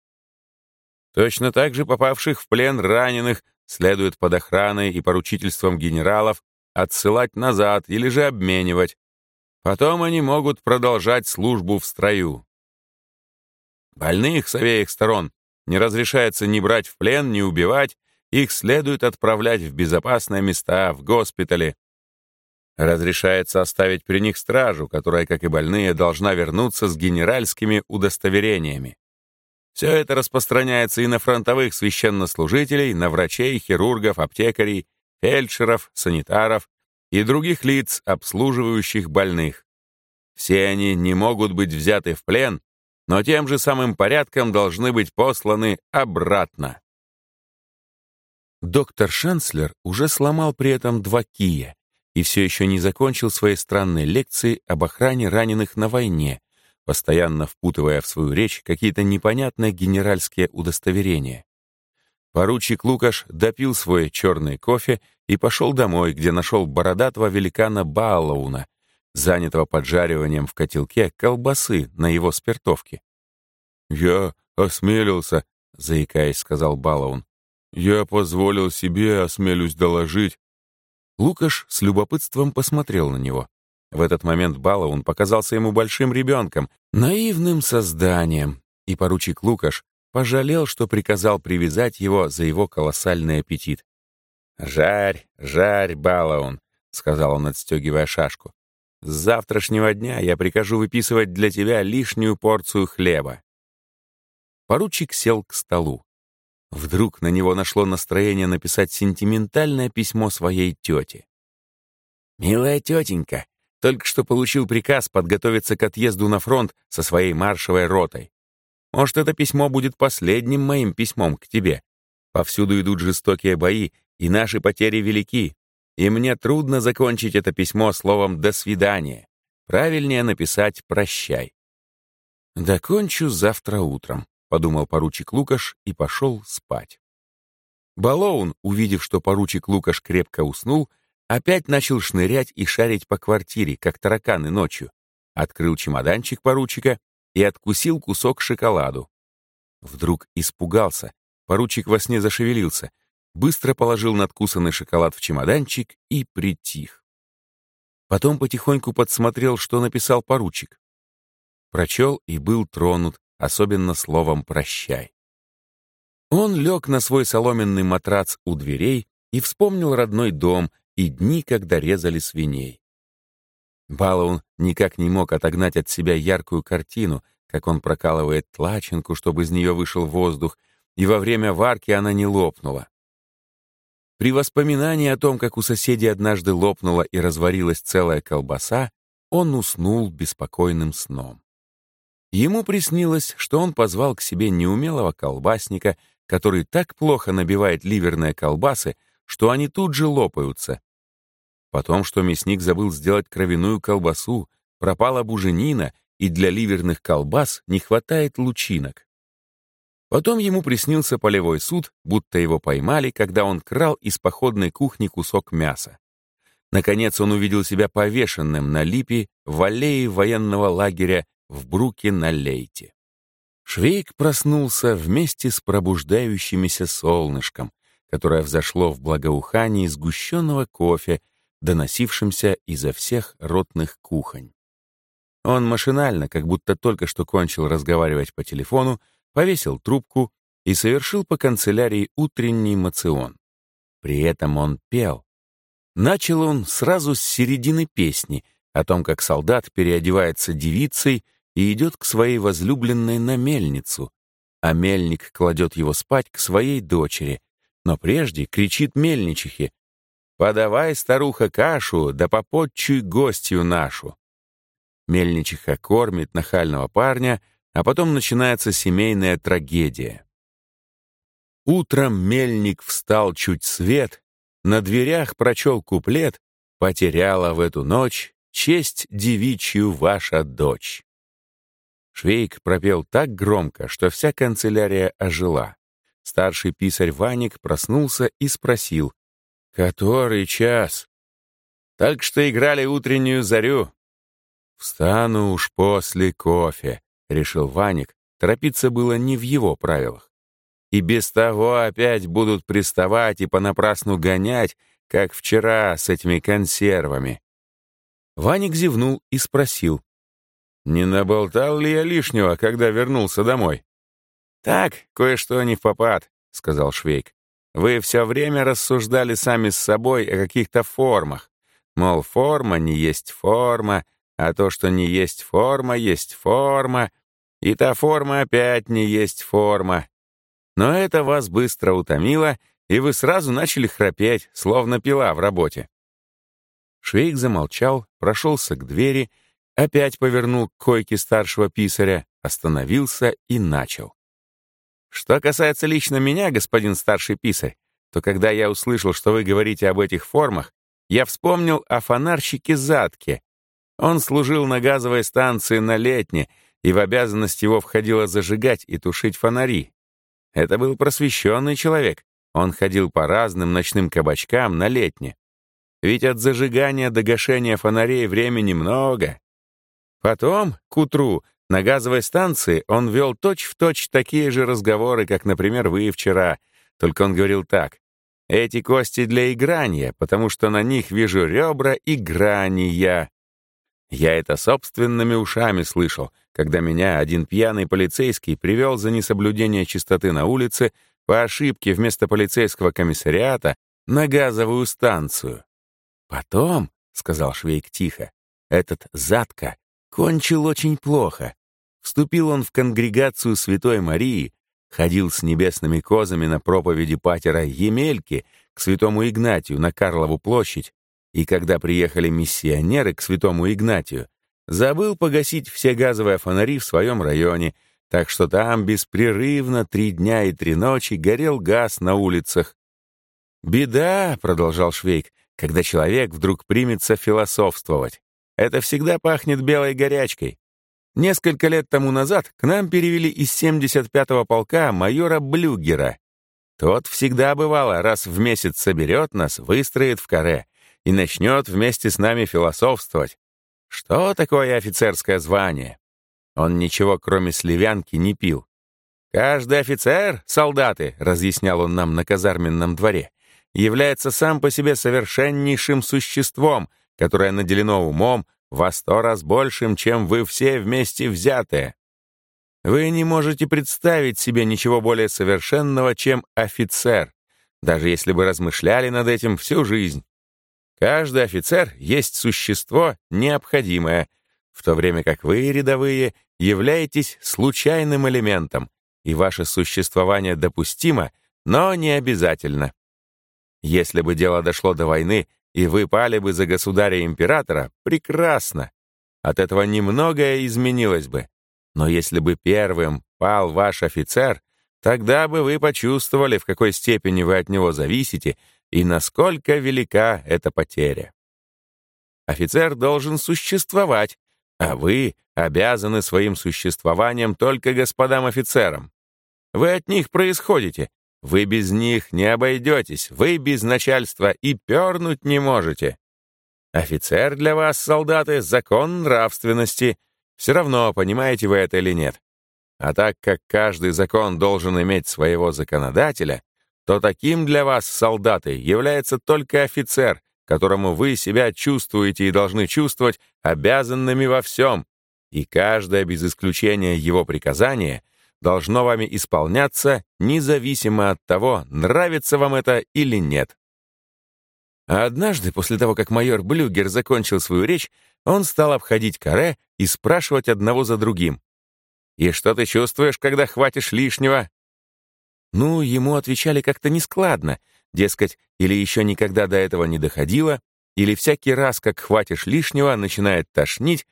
Точно так же попавших в плен раненых следует под охраной и поручительством генералов отсылать назад или же обменивать. Потом они могут продолжать службу в строю. Больных с обеих сторон не разрешается ни брать в плен, ни убивать, их следует отправлять в безопасные места, в госпитале. Разрешается оставить при них стражу, которая, как и больные, должна вернуться с генеральскими удостоверениями. Все это распространяется и на фронтовых священнослужителей, на врачей, хирургов, аптекарей, фельдшеров, санитаров и других лиц, обслуживающих больных. Все они не могут быть взяты в плен, но тем же самым порядком должны быть посланы обратно. Доктор Шанслер уже сломал при этом два кия и все еще не закончил своей странной лекции об охране раненых на войне, постоянно впутывая в свою речь какие-то непонятные генеральские удостоверения. Поручик Лукаш допил свой черный кофе и пошел домой, где нашел бородатого великана Баалауна, занятого поджариванием в котелке колбасы на его спиртовке. «Я осмелился», — заикаясь, сказал Балаун. «Я позволил себе, осмелюсь доложить». Лукаш с любопытством посмотрел на него. В этот момент Балаун показался ему большим ребенком, наивным созданием, и поручик Лукаш пожалел, что приказал привязать его за его колоссальный аппетит. «Жарь, жарь, Балаун», — сказал он, отстегивая шашку. «С завтрашнего дня я прикажу выписывать для тебя лишнюю порцию хлеба». Поручик сел к столу. Вдруг на него нашло настроение написать сентиментальное письмо своей тете. «Милая тетенька, только что получил приказ подготовиться к отъезду на фронт со своей маршевой ротой. Может, это письмо будет последним моим письмом к тебе. Повсюду идут жестокие бои, и наши потери велики. И мне трудно закончить это письмо словом «до свидания». Правильнее написать «прощай». «Докончу завтра утром», — подумал поручик Лукаш и пошел спать. Балоун, увидев, что поручик Лукаш крепко уснул, опять начал шнырять и шарить по квартире, как тараканы ночью. Открыл чемоданчик поручика и откусил кусок шоколаду. Вдруг испугался. Поручик во сне зашевелился, быстро положил надкусанный шоколад в чемоданчик и притих. Потом потихоньку подсмотрел, что написал поручик. Прочел и был тронут, особенно словом «прощай». Он лег на свой соломенный матрац у дверей и вспомнил родной дом и дни, когда резали свиней. Балаун никак не мог отогнать от себя яркую картину, как он прокалывает тлачинку, чтобы из нее вышел воздух, и во время варки она не лопнула. При воспоминании о том, как у соседей однажды лопнула и разварилась целая колбаса, он уснул беспокойным сном. Ему приснилось, что он позвал к себе неумелого колбасника, который так плохо набивает ливерные колбасы, что они тут же лопаются. Потом, что мясник забыл сделать кровяную колбасу, пропала буженина, и для ливерных колбас не хватает лучинок. Потом ему приснился полевой суд, будто его поймали, когда он крал из походной кухни кусок мяса. Наконец он увидел себя повешенным на липе в аллее военного лагеря в Бруке на Лейте. Швейк проснулся вместе с пробуждающимися солнышком, которое взошло в благоухании сгущенного кофе, доносившимся изо всех ротных кухонь. Он машинально, как будто только что кончил разговаривать по телефону, повесил трубку и совершил по канцелярии утренний мацион. При этом он пел. Начал он сразу с середины песни о том, как солдат переодевается девицей и идет к своей возлюбленной на мельницу, а мельник кладет его спать к своей дочери, но прежде кричит мельничихе «Подавай, старуха, кашу, да попотчуй гостью нашу». Мельничиха кормит нахального парня — а потом начинается семейная трагедия. Утром мельник встал чуть свет, на дверях прочел куплет «Потеряла в эту ночь честь девичью ваша дочь». Швейк пропел так громко, что вся канцелярия ожила. Старший писарь Ваник проснулся и спросил, «Который час?» «Так что играли утреннюю зарю». «Встану уж после кофе», — решил Ваник, торопиться было не в его правилах. И без того опять будут приставать и понапрасну гонять, как вчера с этими консервами. Ваник зевнул и спросил. «Не наболтал ли я лишнего, когда вернулся домой?» «Так, кое-что не в попад», — сказал Швейк. «Вы все время рассуждали сами с собой о каких-то формах. Мол, форма не есть форма, а то, что не есть форма, есть форма, и та форма опять не есть форма. Но это вас быстро утомило, и вы сразу начали храпеть, словно пила в работе. Швейк замолчал, прошелся к двери, опять повернул к койке старшего писаря, остановился и начал. Что касается лично меня, господин старший писарь, то когда я услышал, что вы говорите об этих формах, я вспомнил о фонарщике Затке, он служил на газовой станции на Летне, и в обязанность его входило зажигать и тушить фонари. Это был просвещенный человек. Он ходил по разным ночным кабачкам на Летне. Ведь от зажигания до гашения фонарей времени много. Потом, к утру, на газовой станции он вел точь-в-точь точь такие же разговоры, как, например, вы вчера. Только он говорил так. «Эти кости для играния, потому что на них вижу ребра и грани я. Я это собственными ушами слышал, когда меня один пьяный полицейский привел за несоблюдение чистоты на улице по ошибке вместо полицейского комиссариата на газовую станцию. Потом, — сказал Швейк тихо, — этот Затка кончил очень плохо. Вступил он в конгрегацию Святой Марии, ходил с небесными козами на проповеди патера Емельки к святому Игнатию на Карлову площадь и когда приехали миссионеры к святому Игнатию, забыл погасить все газовые фонари в своем районе, так что там беспрерывно три дня и три ночи горел газ на улицах. «Беда», — продолжал Швейк, — «когда человек вдруг примется философствовать. Это всегда пахнет белой горячкой. Несколько лет тому назад к нам перевели из 75-го полка майора Блюгера. Тот всегда бывало, раз в месяц соберет нас, выстроит в каре и начнет вместе с нами философствовать. Что такое офицерское звание? Он ничего, кроме сливянки, не пил. «Каждый офицер, солдаты», — разъяснял он нам на казарменном дворе, является сам по себе совершеннейшим существом, которое наделено умом во сто раз большим, чем вы все вместе взятые. Вы не можете представить себе ничего более совершенного, чем офицер, даже если бы размышляли над этим всю жизнь. Каждый офицер есть существо необходимое, в то время как вы, рядовые, являетесь случайным элементом, и ваше существование допустимо, но не обязательно. Если бы дело дошло до войны, и вы пали бы за государя-императора, прекрасно. От этого немногое изменилось бы. Но если бы первым пал ваш офицер, тогда бы вы почувствовали, в какой степени вы от него зависите и насколько велика эта потеря. Офицер должен существовать, а вы обязаны своим существованием только господам офицерам. Вы от них происходите. Вы без них не обойдетесь. Вы без начальства и пернуть не можете. Офицер для вас, солдаты, закон нравственности. Все равно, понимаете вы это или нет. А так как каждый закон должен иметь своего законодателя, то таким для вас, солдаты, является только офицер, которому вы себя чувствуете и должны чувствовать обязанными во всем, и каждое без исключения его приказание — должно вами исполняться независимо от того, нравится вам это или нет. А однажды, после того, как майор Блюгер закончил свою речь, он стал обходить каре и спрашивать одного за другим. «И что ты чувствуешь, когда хватишь лишнего?» Ну, ему отвечали как-то нескладно, дескать, или еще никогда до этого не доходило, или всякий раз, как хватишь лишнего, начинает тошнить,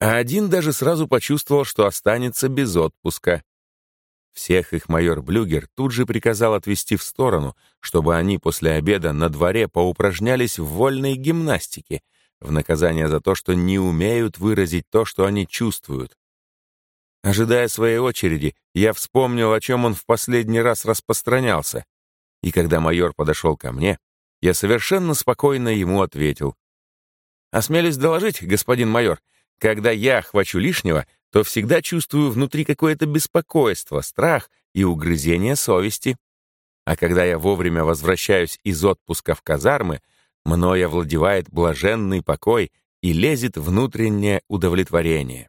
а один даже сразу почувствовал, что останется без отпуска. Всех их майор Блюгер тут же приказал отвести в сторону, чтобы они после обеда на дворе поупражнялись в вольной гимнастике, в наказание за то, что не умеют выразить то, что они чувствуют. Ожидая своей очереди, я вспомнил, о чем он в последний раз распространялся. И когда майор подошел ко мне, я совершенно спокойно ему ответил. «Осмелюсь доложить, господин майор, когда я хвачу лишнего, то всегда чувствую внутри какое-то беспокойство, страх и угрызение совести. А когда я вовремя возвращаюсь из отпуска в казармы, мною овладевает блаженный покой и лезет внутреннее удовлетворение.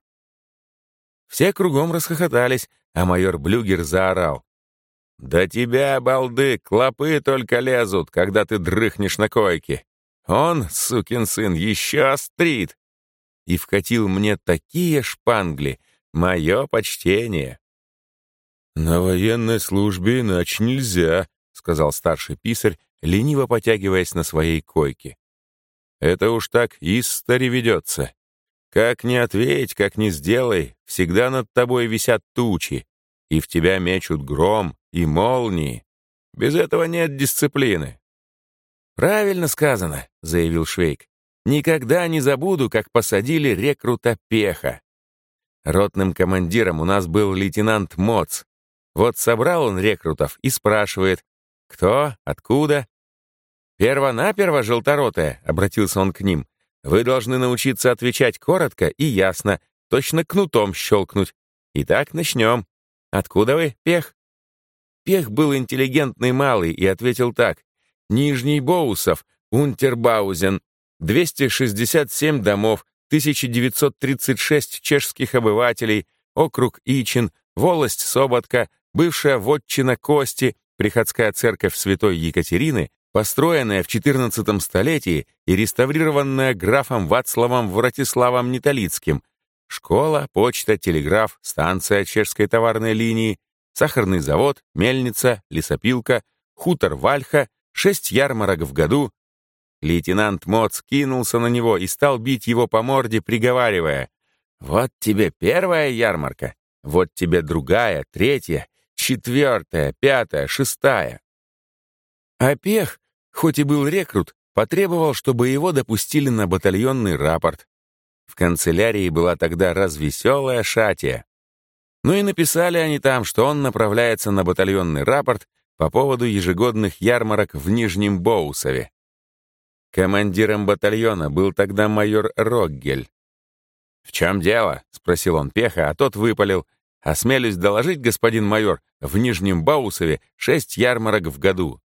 Все кругом расхохотались, а майор Блюгер заорал. «Да тебя, балды, клопы только лезут, когда ты дрыхнешь на койке. Он, сукин сын, еще острит и вкатил мне такие шпангли. Мое почтение. «На военной службе иначе нельзя», — сказал старший писарь, лениво потягиваясь на своей койке. «Это уж так истори ведется. Как ни ответь, как ни сделай, всегда над тобой висят тучи, и в тебя мечут гром и молнии. Без этого нет дисциплины». «Правильно сказано», — заявил Швейк. Никогда не забуду, как посадили рекрута Пеха. Ротным командиром у нас был лейтенант Моц. Вот собрал он рекрутов и спрашивает, кто, откуда. «Первонаперво, желторотая», — обратился он к ним, «вы должны научиться отвечать коротко и ясно, точно кнутом щелкнуть. Итак, начнем. Откуда вы, Пех?» Пех был интеллигентный малый и ответил так. «Нижний Боусов, Унтербаузен, 267 домов, 1936 чешских обывателей, округ Ичин, волость Соботка, бывшая вотчина Кости, приходская церковь святой Екатерины, построенная в XIV столетии и реставрированная графом Вацлавом Вратиславом Нетолицким, школа, почта, телеграф, станция чешской товарной линии, сахарный завод, мельница, лесопилка, хутор Вальха, шесть ярмарок в году, Лейтенант Моц кинулся на него и стал бить его по морде, приговаривая, «Вот тебе первая ярмарка, вот тебе другая, третья, четвертая, пятая, шестая». А Пех, хоть и был рекрут, потребовал, чтобы его допустили на батальонный рапорт. В канцелярии была тогда развеселая шатия. Ну и написали они там, что он направляется на батальонный рапорт по поводу ежегодных ярмарок в Нижнем Боусове. Командиром батальона был тогда майор Роггель. «В чем дело?» — спросил он Пеха, а тот выпалил. «Осмелюсь доложить, господин майор, в Нижнем Баусове шесть ярмарок в году».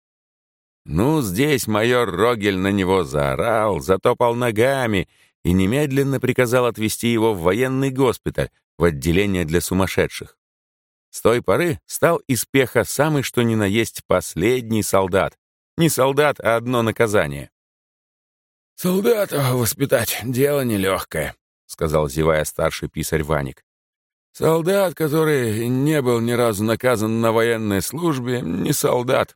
Ну, здесь майор Рогель на него заорал, затопал ногами и немедленно приказал отвезти его в военный госпиталь, в отделение для сумасшедших. С той поры стал из Пеха самый что ни на есть последний солдат. Не солдат, а одно наказание. «Солдата воспитать — дело нелегкое», — сказал, зевая старший писарь Ваник. «Солдат, который не был ни разу наказан на военной службе, не солдат.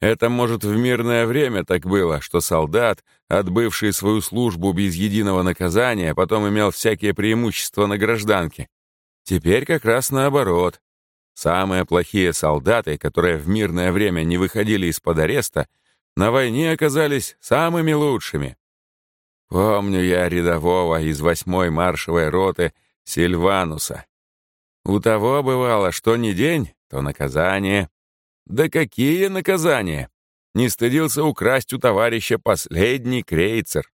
Это, может, в мирное время так было, что солдат, отбывший свою службу без единого наказания, потом имел всякие преимущества на гражданке. Теперь как раз наоборот. Самые плохие солдаты, которые в мирное время не выходили из-под ареста, на войне оказались самыми лучшими. Помню я рядового из восьмой маршевой роты Сильвануса. У того бывало, что не день, то наказание. Да какие наказания! Не стыдился украсть у товарища последний крейцер.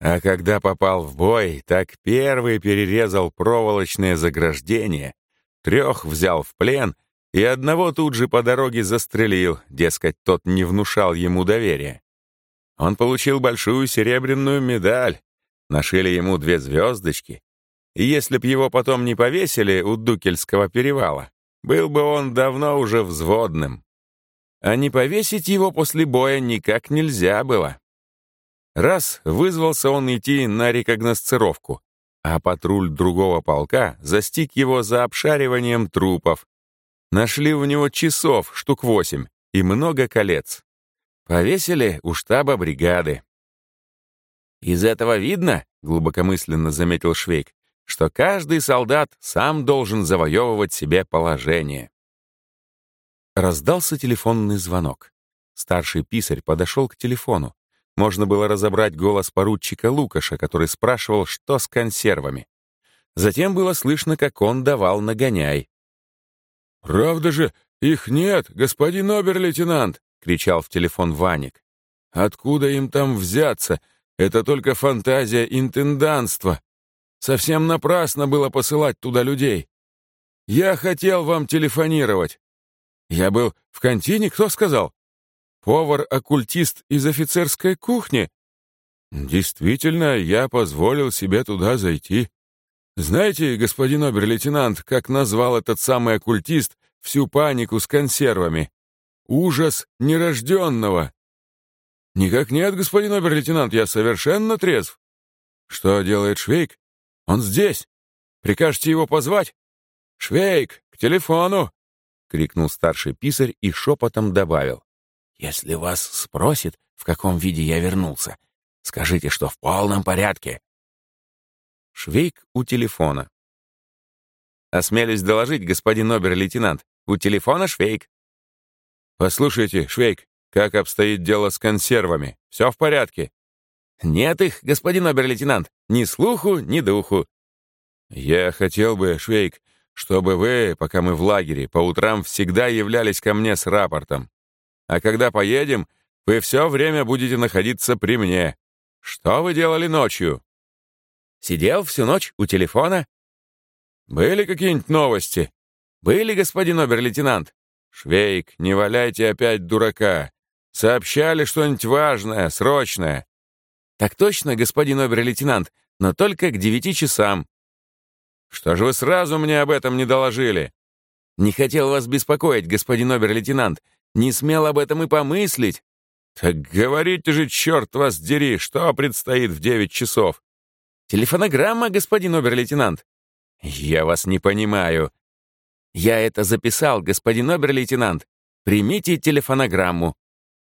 А когда попал в бой, так первый перерезал проволочное заграждение, трех взял в плен и одного тут же по дороге застрелил, дескать, тот не внушал ему доверия. Он получил большую серебряную медаль, нашили ему две звездочки, и если б его потом не повесили у Дукельского перевала, был бы он давно уже взводным. А не повесить его после боя никак нельзя было. Раз вызвался он идти на рекогносцировку, а патруль другого полка застиг его за обшариванием трупов. Нашли у него часов штук восемь и много колец. Повесили у штаба бригады. «Из этого видно, — глубокомысленно заметил Швейк, — что каждый солдат сам должен завоевывать себе положение». Раздался телефонный звонок. Старший писарь подошел к телефону. Можно было разобрать голос поручика Лукаша, который спрашивал, что с консервами. Затем было слышно, как он давал нагоняй. «Правда же, их нет, господин обер-лейтенант!» — кричал в телефон Ваник. «Откуда им там взяться? Это только фантазия интенданства. Совсем напрасно было посылать туда людей. Я хотел вам телефонировать. Я был в контине, кто сказал? Повар-оккультист из офицерской кухни? Действительно, я позволил себе туда зайти. Знаете, господин обер-лейтенант, как назвал этот самый оккультист всю панику с консервами? Ужас нерожденного. Никак нет, господин обер-лейтенант, я совершенно трезв. Что делает Швейк? Он здесь. Прикажете его позвать? Швейк, к телефону. — крикнул старший писарь и шепотом добавил. «Если вас спросит, в каком виде я вернулся, скажите, что в полном порядке». Швейк у телефона. «Осмелюсь доложить, господин обер-лейтенант. У телефона Швейк». «Послушайте, Швейк, как обстоит дело с консервами? Все в порядке?» «Нет их, господин обер-лейтенант. Ни слуху, ни духу». «Я хотел бы, Швейк, чтобы вы, пока мы в лагере, по утрам всегда являлись ко мне с рапортом. А когда поедем, вы все время будете находиться при мне. Что вы делали ночью? Сидел всю ночь у телефона? Были какие-нибудь новости? Были, господин обер-лейтенант? Швейк, не валяйте опять дурака. Сообщали что-нибудь важное, срочное. Так точно, господин обер-лейтенант, но только к девяти часам. Что же вы сразу мне об этом не доложили? Не хотел вас беспокоить, господин обер-лейтенант. Не смел об этом и помыслить. Так говорите же, черт вас дери, что предстоит в девять часов? Телефонограмма, господин обер-лейтенант. Я вас не понимаю. Я это записал, господин обер-лейтенант. Примите телефонограмму.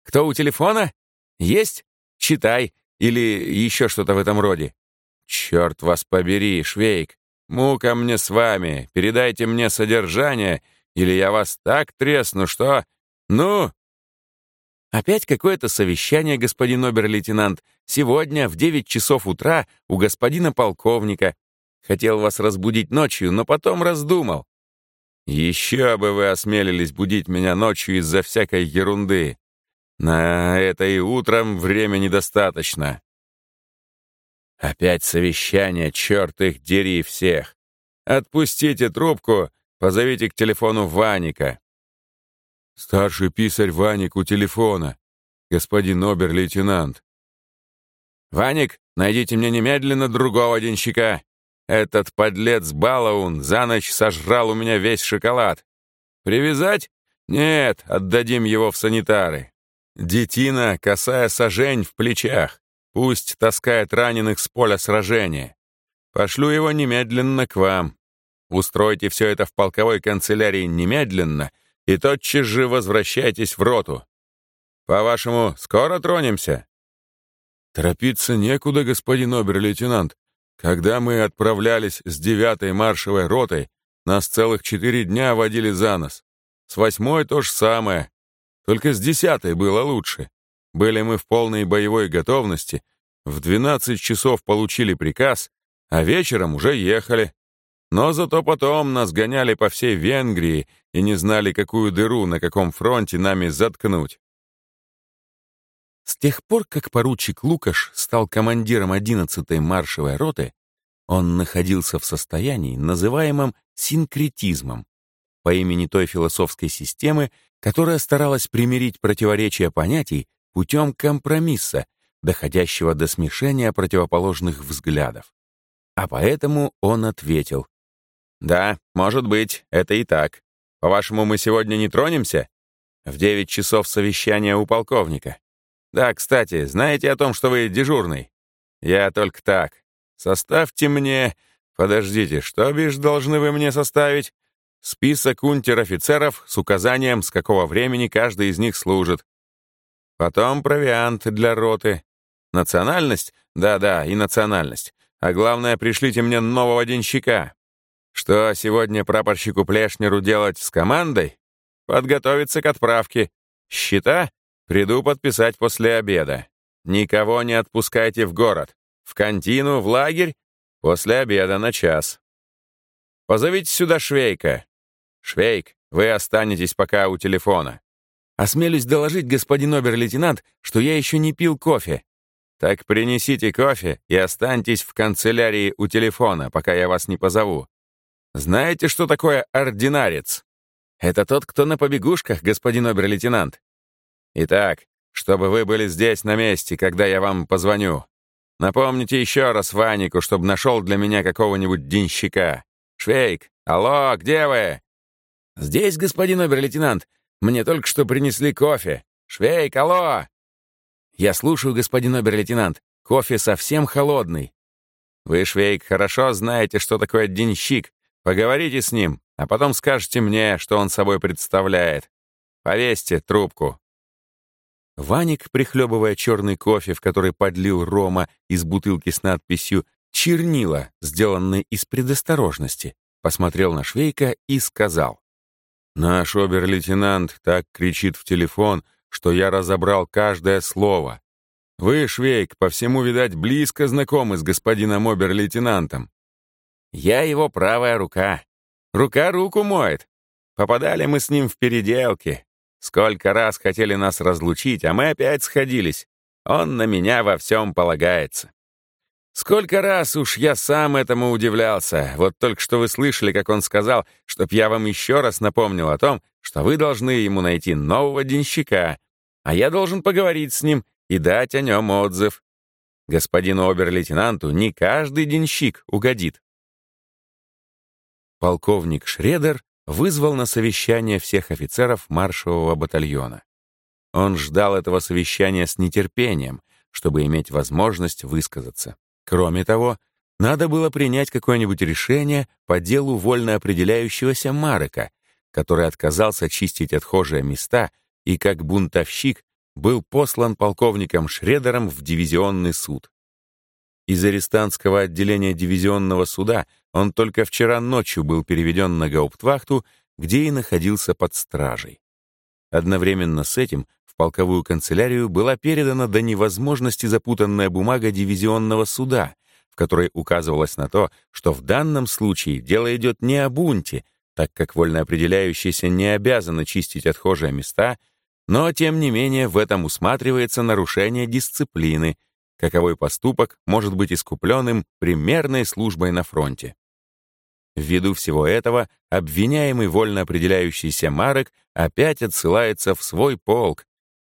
Кто у телефона? Есть? Читай. Или еще что-то в этом роде. Черт вас побери, Швейк. Мука мне с вами, передайте мне содержание, или я вас так тресну, что... Ну!» «Опять какое-то совещание, господин обер-лейтенант. Сегодня в девять часов утра у господина полковника. Хотел вас разбудить ночью, но потом раздумал. Еще бы вы осмелились будить меня ночью из-за всякой ерунды. На это и утром времени достаточно. Опять совещание, черт их дери всех. Отпустите трубку, позовите к телефону Ваника. Старший писарь Ваник у телефона. Господин обер-лейтенант. Ваник, найдите мне немедленно другого денщика. Этот подлец Балаун за ночь сожрал у меня весь шоколад. Привязать? Нет, отдадим его в санитары. Детина, косая сажень в плечах. Пусть таскает раненых с поля сражения. Пошлю его немедленно к вам. Устройте все это в полковой канцелярии немедленно и тотчас же возвращайтесь в роту. По-вашему, скоро тронемся? Торопиться некуда, господин обер-лейтенант. Когда мы отправлялись с девятой маршевой ротой, нас целых четыре дня водили за нос. С восьмой то же самое. Только с десятой было лучше. Были мы в полной боевой готовности, в 12 часов получили приказ, а вечером уже ехали. Но зато потом нас гоняли по всей Венгрии и не знали, какую дыру на каком фронте нами заткнуть. С тех пор, как поручик Лукаш стал командиром 11-й маршевой роты, он находился в состоянии, называемом синкретизмом, по имени той философской системы, которая старалась примирить противоречия понятий путем компромисса, доходящего до смешения противоположных взглядов. А поэтому он ответил, «Да, может быть, это и так. По-вашему, мы сегодня не тронемся? В девять часов совещания у полковника. Да, кстати, знаете о том, что вы дежурный? Я только так. Составьте мне... Подождите, что, бишь, должны вы мне составить? Список унтер-офицеров с указанием, с какого времени каждый из них служит. Потом провиант для роты. Национальность? Да-да, и национальность. А главное, пришлите мне нового денщика. Что сегодня прапорщику Плешнеру делать с командой? Подготовиться к отправке. Счета? Приду подписать после обеда. Никого не отпускайте в город. В контину, в лагерь? После обеда на час. Позовите сюда Швейка. Швейк, вы останетесь пока у телефона. Осмелюсь доложить, господин обер-лейтенант, что я еще не пил кофе. Так принесите кофе и останьтесь в канцелярии у телефона, пока я вас не позову. Знаете, что такое ординарец? Это тот, кто на побегушках, господин обер-лейтенант. Итак, чтобы вы были здесь на месте, когда я вам позвоню. Напомните еще раз Ванику, чтобы нашел для меня какого-нибудь денщика. Швейк, алло, где вы? Здесь, господин обер-лейтенант. Мне только что принесли кофе. Швейк, алло! Я слушаю, господин обер-лейтенант. Кофе совсем холодный. Вы, Швейк, хорошо знаете, что такое денщик. Поговорите с ним, а потом скажете мне, что он собой представляет. Повесьте трубку. Ваник, прихлебывая черный кофе, в который подлил Рома из бутылки с надписью «Чернила», сделанной из предосторожности, посмотрел на Швейка и сказал. «Наш обер-лейтенант так кричит в телефон, что я разобрал каждое слово. Вы, Швейк, по всему, видать, близко знакомы с господином обер-лейтенантом. Я его правая рука. Рука руку моет. Попадали мы с ним в переделки. Сколько раз хотели нас разлучить, а мы опять сходились. Он на меня во всем полагается. Сколько раз уж я сам этому удивлялся. Вот только что вы слышали, как он сказал, чтоб я вам еще раз напомнил о том, что вы должны ему найти нового денщика, а я должен поговорить с ним и дать о нем отзыв. Господину обер-лейтенанту не каждый денщик угодит. Полковник Шредер вызвал на совещание всех офицеров маршевого батальона. Он ждал этого совещания с нетерпением, чтобы иметь возможность высказаться. Кроме того, надо было принять какое-нибудь решение по делу вольно определяющегося Марека, который отказался чистить отхожие места и, как бунтовщик, был послан полковником Шредером в дивизионный суд. Из арестантского отделения дивизионного суда он только вчера ночью был переведен на гауптвахту, где и находился под стражей. Одновременно с этим полковую канцелярию была передана до невозможности запутанная бумага дивизионного суда, в которой указывалось на то, что в данном случае дело идет не о бунте, так как вольно определяющиеся не обязаны чистить отхожие места, но, тем не менее, в этом усматривается нарушение дисциплины, каковой поступок может быть искупленным примерной службой на фронте. Ввиду всего этого, обвиняемый вольно определяющийся опять отсылается в свой полк,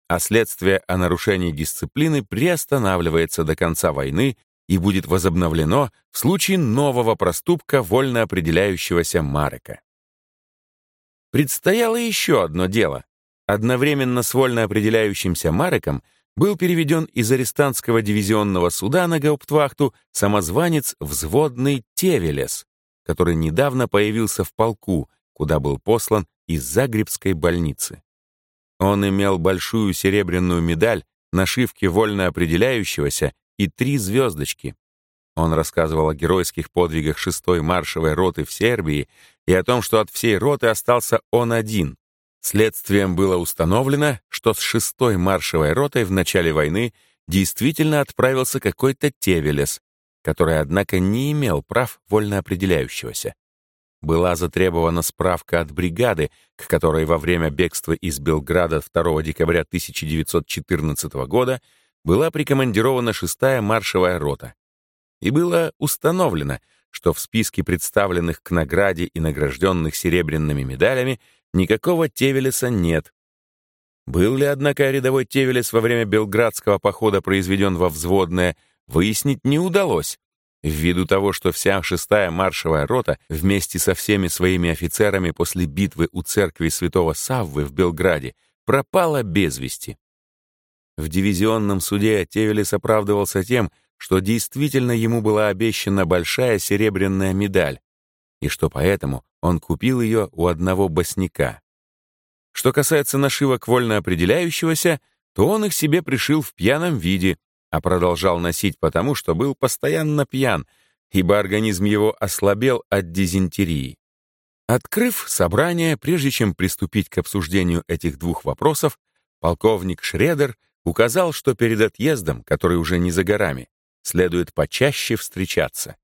а следствие о нарушении дисциплины приостанавливается до конца войны и будет возобновлено в случае нового проступка вольно определяющегося Марека. Предстояло еще одно дело. Одновременно с вольно определяющимся Мареком был переведен из арестантского дивизионного суда на гауптвахту самозванец взводный Тевелес, который недавно появился в полку, куда был послан из Загребской больницы. Он имел большую серебряную медаль, нашивки вольно определяющегося и три звездочки. Он рассказывал о геройских подвигах шестой маршевой роты в Сербии и о том, что от всей роты остался он один. Следствием было установлено, что с шестой маршевой ротой в начале войны действительно отправился какой-то Тевелес, который, однако, не имел прав вольно определяющегося. Была затребована справка от бригады, к которой во время бегства из Белграда 2 декабря 1914 года была прикомандирована 6-я маршевая рота. И было установлено, что в списке представленных к награде и награжденных серебряными медалями никакого Тевелеса нет. Был ли, однако, рядовой Тевелес во время Белградского похода произведен во взводное, выяснить не удалось, ввиду того, что вся шестая маршевая рота вместе со всеми своими офицерами после битвы у церкви святого Саввы в Белграде пропала без вести. В дивизионном суде Тевелес оправдывался тем, что действительно ему была обещана большая серебряная медаль, и что поэтому он купил ее у одного босняка. Что касается нашивок вольно определяющегося, то он их себе пришил в пьяном виде, а продолжал носить потому, что был постоянно пьян, ибо организм его ослабел от дизентерии. Открыв собрание, прежде чем приступить к обсуждению этих двух вопросов, полковник Шредер указал, что перед отъездом, который уже не за горами, следует почаще встречаться.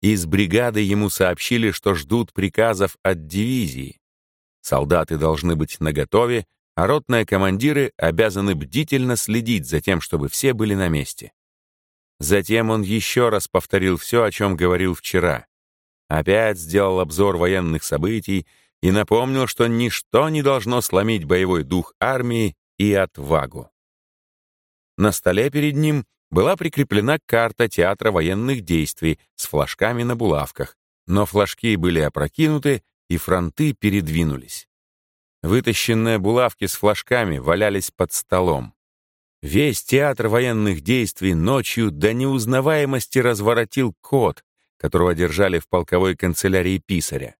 Из бригады ему сообщили, что ждут приказов от дивизии. Солдаты должны быть наготове, а ротные командиры обязаны бдительно следить за тем, чтобы все были на месте. Затем он еще раз повторил все, о чем говорил вчера. Опять сделал обзор военных событий и напомнил, что ничто не должно сломить боевой дух армии и отвагу. На столе перед ним была прикреплена карта театра военных действий с флажками на булавках, но флажки были опрокинуты, и фронты передвинулись. Вытащенные булавки с флажками валялись под столом. Весь театр военных действий ночью до неузнаваемости разворотил кот, которого держали в полковой канцелярии писаря.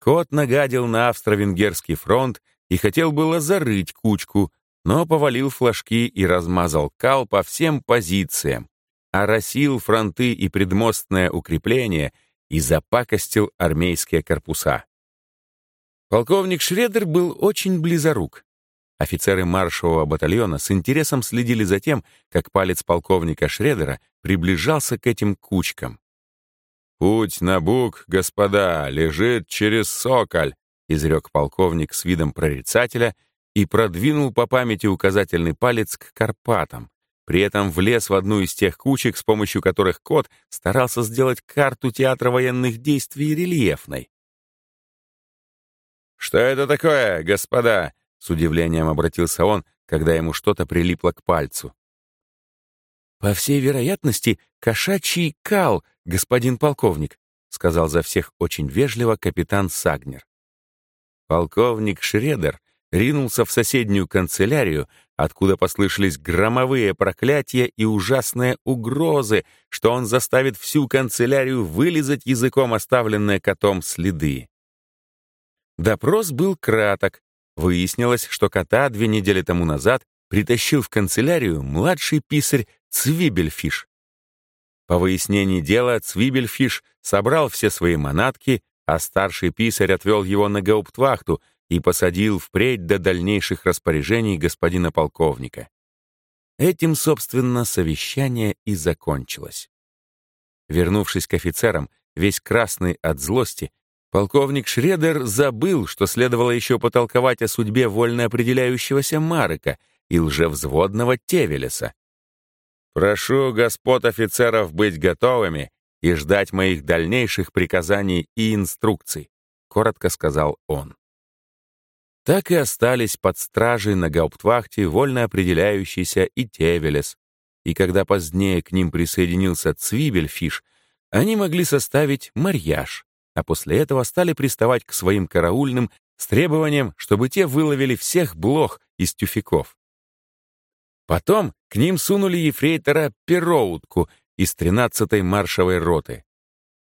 Кот нагадил на австро-венгерский фронт и хотел было зарыть кучку, но повалил флажки и размазал кал по всем позициям, оросил фронты и предмостное укрепление и запакостил армейские корпуса. Полковник Шредер был очень близорук. Офицеры маршевого батальона с интересом следили за тем, как палец полковника Шредера приближался к этим кучкам. «Путь на Буг, господа, лежит через Соколь», изрек полковник с видом прорицателя и продвинул по памяти указательный палец к Карпатам. При этом влез в одну из тех кучек, с помощью которых кот старался сделать карту театра военных действий рельефной. «Что это такое, господа?» — с удивлением обратился он, когда ему что-то прилипло к пальцу. «По всей вероятности, кошачий кал, господин полковник», — сказал за всех очень вежливо капитан Сагнер. Полковник Шредер ринулся в соседнюю канцелярию, откуда послышались громовые проклятия и ужасные угрозы, что он заставит всю канцелярию вылизать языком оставленные котом следы. Допрос был краток. Выяснилось, что кота две недели тому назад притащил в канцелярию младший писарь Цвибельфиш. По выяснении дела Цвибельфиш собрал все свои манатки, а старший писарь отвел его на гауптвахту, и посадил впредь до дальнейших распоряжений господина полковника. Этим, собственно, совещание и закончилось. Вернувшись к офицерам, весь красный от злости, Полковник Шредер забыл, что следовало еще потолковать о судьбе вольно определяющегося Марека и лжевзводного Тевелеса. «Прошу господ офицеров быть готовыми и ждать моих дальнейших приказаний и инструкций», — коротко сказал он. Так и остались под стражей на гауптвахте вольно определяющийся и Тевелес, и когда позднее к ним присоединился Цвибельфиш, они могли составить марьяж, а после этого стали приставать к своим караульным с требованием, чтобы те выловили всех блох из тюфяков. Потом к ним сунули ефрейтора Пероутку из 13-й маршевой роты.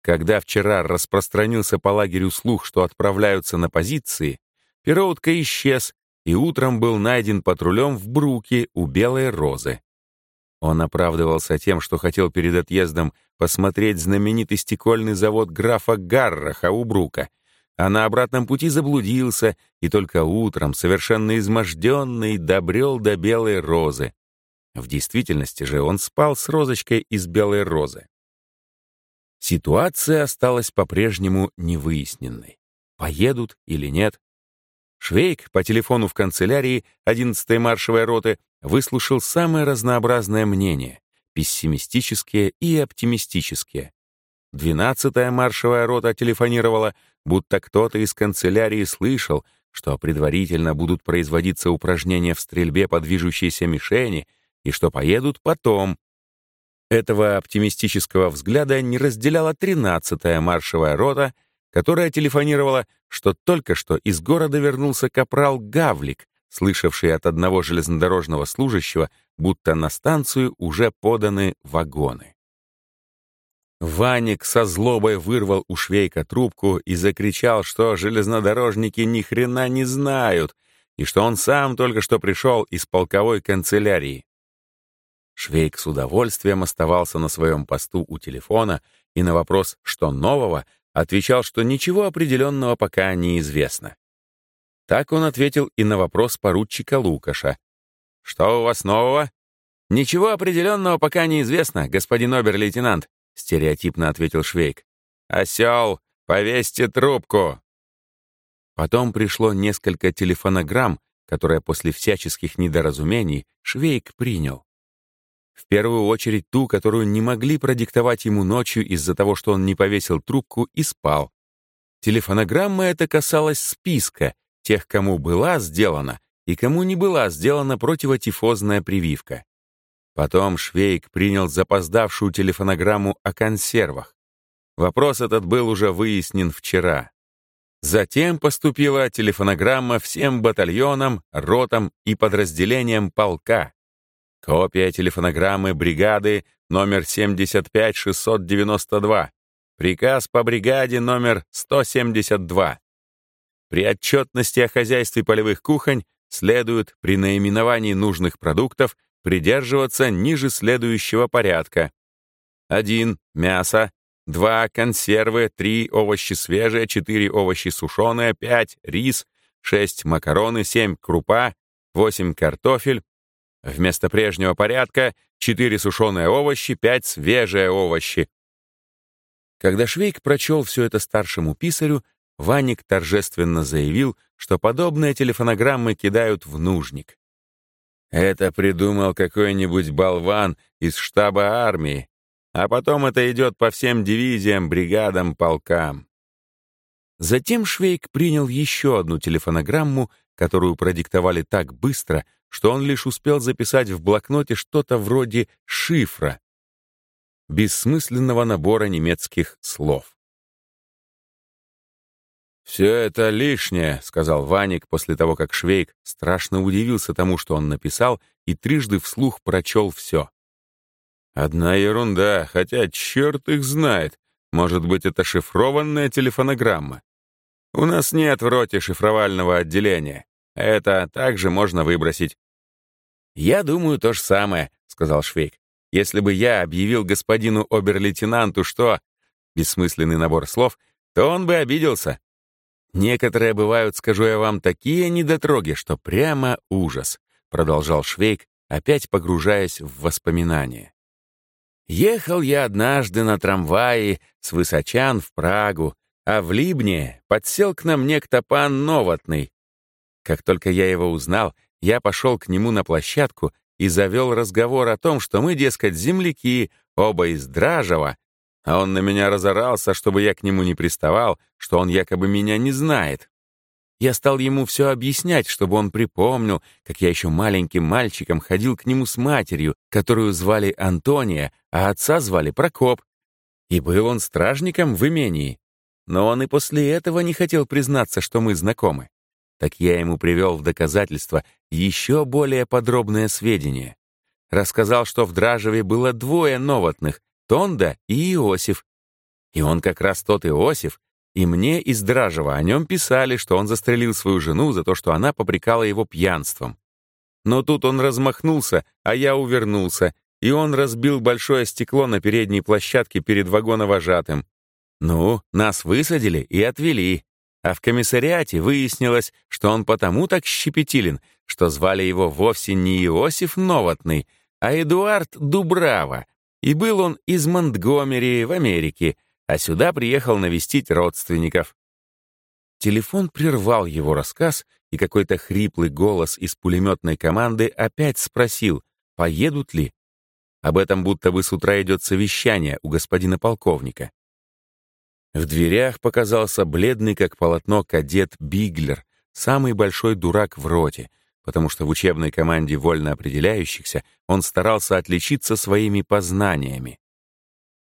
Когда вчера распространился по лагерю слух, что отправляются на позиции, Пероутка исчез и утром был найден патрулем в Бруке у Белой Розы. Он оправдывался тем, что хотел перед отъездом посмотреть знаменитый стекольный завод графа Гарраха у Брука, а на обратном пути заблудился и только утром, совершенно изможденный, добрел до Белой Розы. В действительности же он спал с розочкой из Белой Розы. Ситуация осталась по-прежнему невыясненной. Поедут или нет? Швейк по телефону в канцелярии 11-й маршевой роты выслушал самые разнообразные мнения, пессимистические и оптимистические. 12-я маршевая рота телефонировала, будто кто-то из канцелярии слышал, что предварительно будут производиться упражнения в стрельбе по движущейся мишени и что поедут потом. Этого оптимистического взгляда не разделяла 13-я маршевая рота, которая телефонировала, что только что из города вернулся капрал Гавлик, слышавший от одного железнодорожного служащего, будто на станцию уже поданы вагоны. Ваник со злобой вырвал у швейка трубку и закричал, что железнодорожники ни хрена не знают, и что он сам только что пришел из полковой канцелярии. Швейк с удовольствием оставался на своем посту у телефона и на вопрос «что нового?» отвечал, что ничего определенного пока не известно. Так он ответил и на вопрос поручика Лукаша. «Что у вас нового?» «Ничего определенного пока не известно, господин обер-лейтенант», стереотипно ответил Швейк. «Осел, повесьте трубку!» Потом пришло несколько телефонограмм, которые после всяческих недоразумений Швейк принял. В первую очередь ту, которую не могли продиктовать ему ночью из-за того, что он не повесил трубку и спал. Телефонограмма эта касалась списка, тех, кому была сделана и кому не была сделана противотифозная прививка. Потом Швейк принял запоздавшую телефонограмму о консервах. Вопрос этот был уже выяснен вчера. Затем поступила телефонограмма всем батальонам, ротам и подразделениям полка. Копия телефонограммы бригады номер 75692. Приказ по бригаде номер 172. При отчетности о хозяйстве полевых кухонь следует при наименовании нужных продуктов придерживаться ниже следующего порядка. 1. Мясо. 2. Консервы. 3. Овощи свежие. 4. Овощи сушеные. 5. Рис. 6. Макароны. 7. Крупа. 8. Картофель. Вместо прежнего порядка 4 сушеные овощи, 5 свежие овощи. Когда Швейк прочел все это старшему писарю, Ваник торжественно заявил, что подобные телефонограммы кидают в нужник. Это придумал какой-нибудь болван из штаба армии, а потом это идет по всем дивизиям, бригадам, полкам. Затем Швейк принял еще одну телефонограмму, которую продиктовали так быстро, что он лишь успел записать в блокноте что-то вроде шифра, бессмысленного набора немецких слов. «Все это лишнее», — сказал Ваник после того, как Швейк страшно удивился тому, что он написал, и трижды вслух прочел все. «Одна ерунда, хотя черт их знает. Может быть, это шифрованная телефонограмма. У нас нет в роте шифровального отделения. Это также можно выбросить». «Я думаю, то же самое», — сказал Швейк. «Если бы я объявил господину обер-лейтенанту, что...» Бессмысленный набор слов, то он бы обиделся. Некоторые бывают, скажу я вам, такие недотроги, что прямо ужас, продолжал Швейк, опять погружаясь в воспоминания. Ехал я однажды на трамвае с Высочан в Прагу, а в Либне подсел к нам некто пан Новотный. Как только я его узнал, я пошел к нему на площадку и завел разговор о том, что мы, дескать, земляки, оба из Дражева, а он на меня разорался, чтобы я к нему не приставал, что он якобы меня не знает. Я стал ему все объяснять, чтобы он припомнил, как я еще маленьким мальчиком ходил к нему с матерью, которую звали Антония, а отца звали Прокоп. И был он стражником в имении. Но он и после этого не хотел признаться, что мы знакомы так я ему привел в доказательство еще более подробное сведения. Рассказал, что в Дражеве было двое новотных — Тонда и Иосиф. И он как раз тот Иосиф, и мне из Дражева о нем писали, что он застрелил свою жену за то, что она попрекала его пьянством. Но тут он размахнулся, а я увернулся, и он разбил большое стекло на передней площадке перед вагоновожатым. Ну, нас высадили и отвели. А в комиссариате выяснилось, что он потому так щепетилен, что звали его вовсе не Иосиф Новотный, а Эдуард Дубрава, и был он из Монтгомери в Америке, а сюда приехал навестить родственников. Телефон прервал его рассказ, и какой-то хриплый голос из пулеметной команды опять спросил, поедут ли. Об этом будто бы с утра идет совещание у господина полковника. В дверях показался бледный, как полотно, кадет Биглер, самый большой дурак в роте, потому что в учебной команде вольно определяющихся он старался отличиться своими познаниями.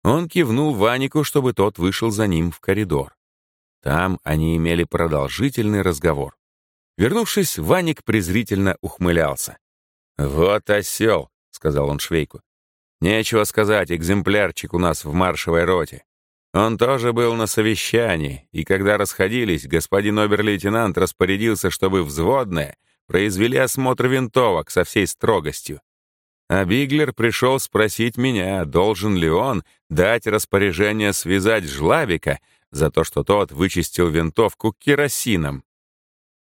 Он кивнул Ванику, чтобы тот вышел за ним в коридор. Там они имели продолжительный разговор. Вернувшись, Ваник презрительно ухмылялся. «Вот осел», — сказал он Швейку. «Нечего сказать, экземплярчик у нас в маршевой роте. Он тоже был на совещании, и когда расходились, господин обер-лейтенант распорядился, чтобы взводные произвели осмотр винтовок со всей строгостью. А Биглер пришел спросить меня, должен ли он дать распоряжение связать Жлавика за то, что тот вычистил винтовку керосином.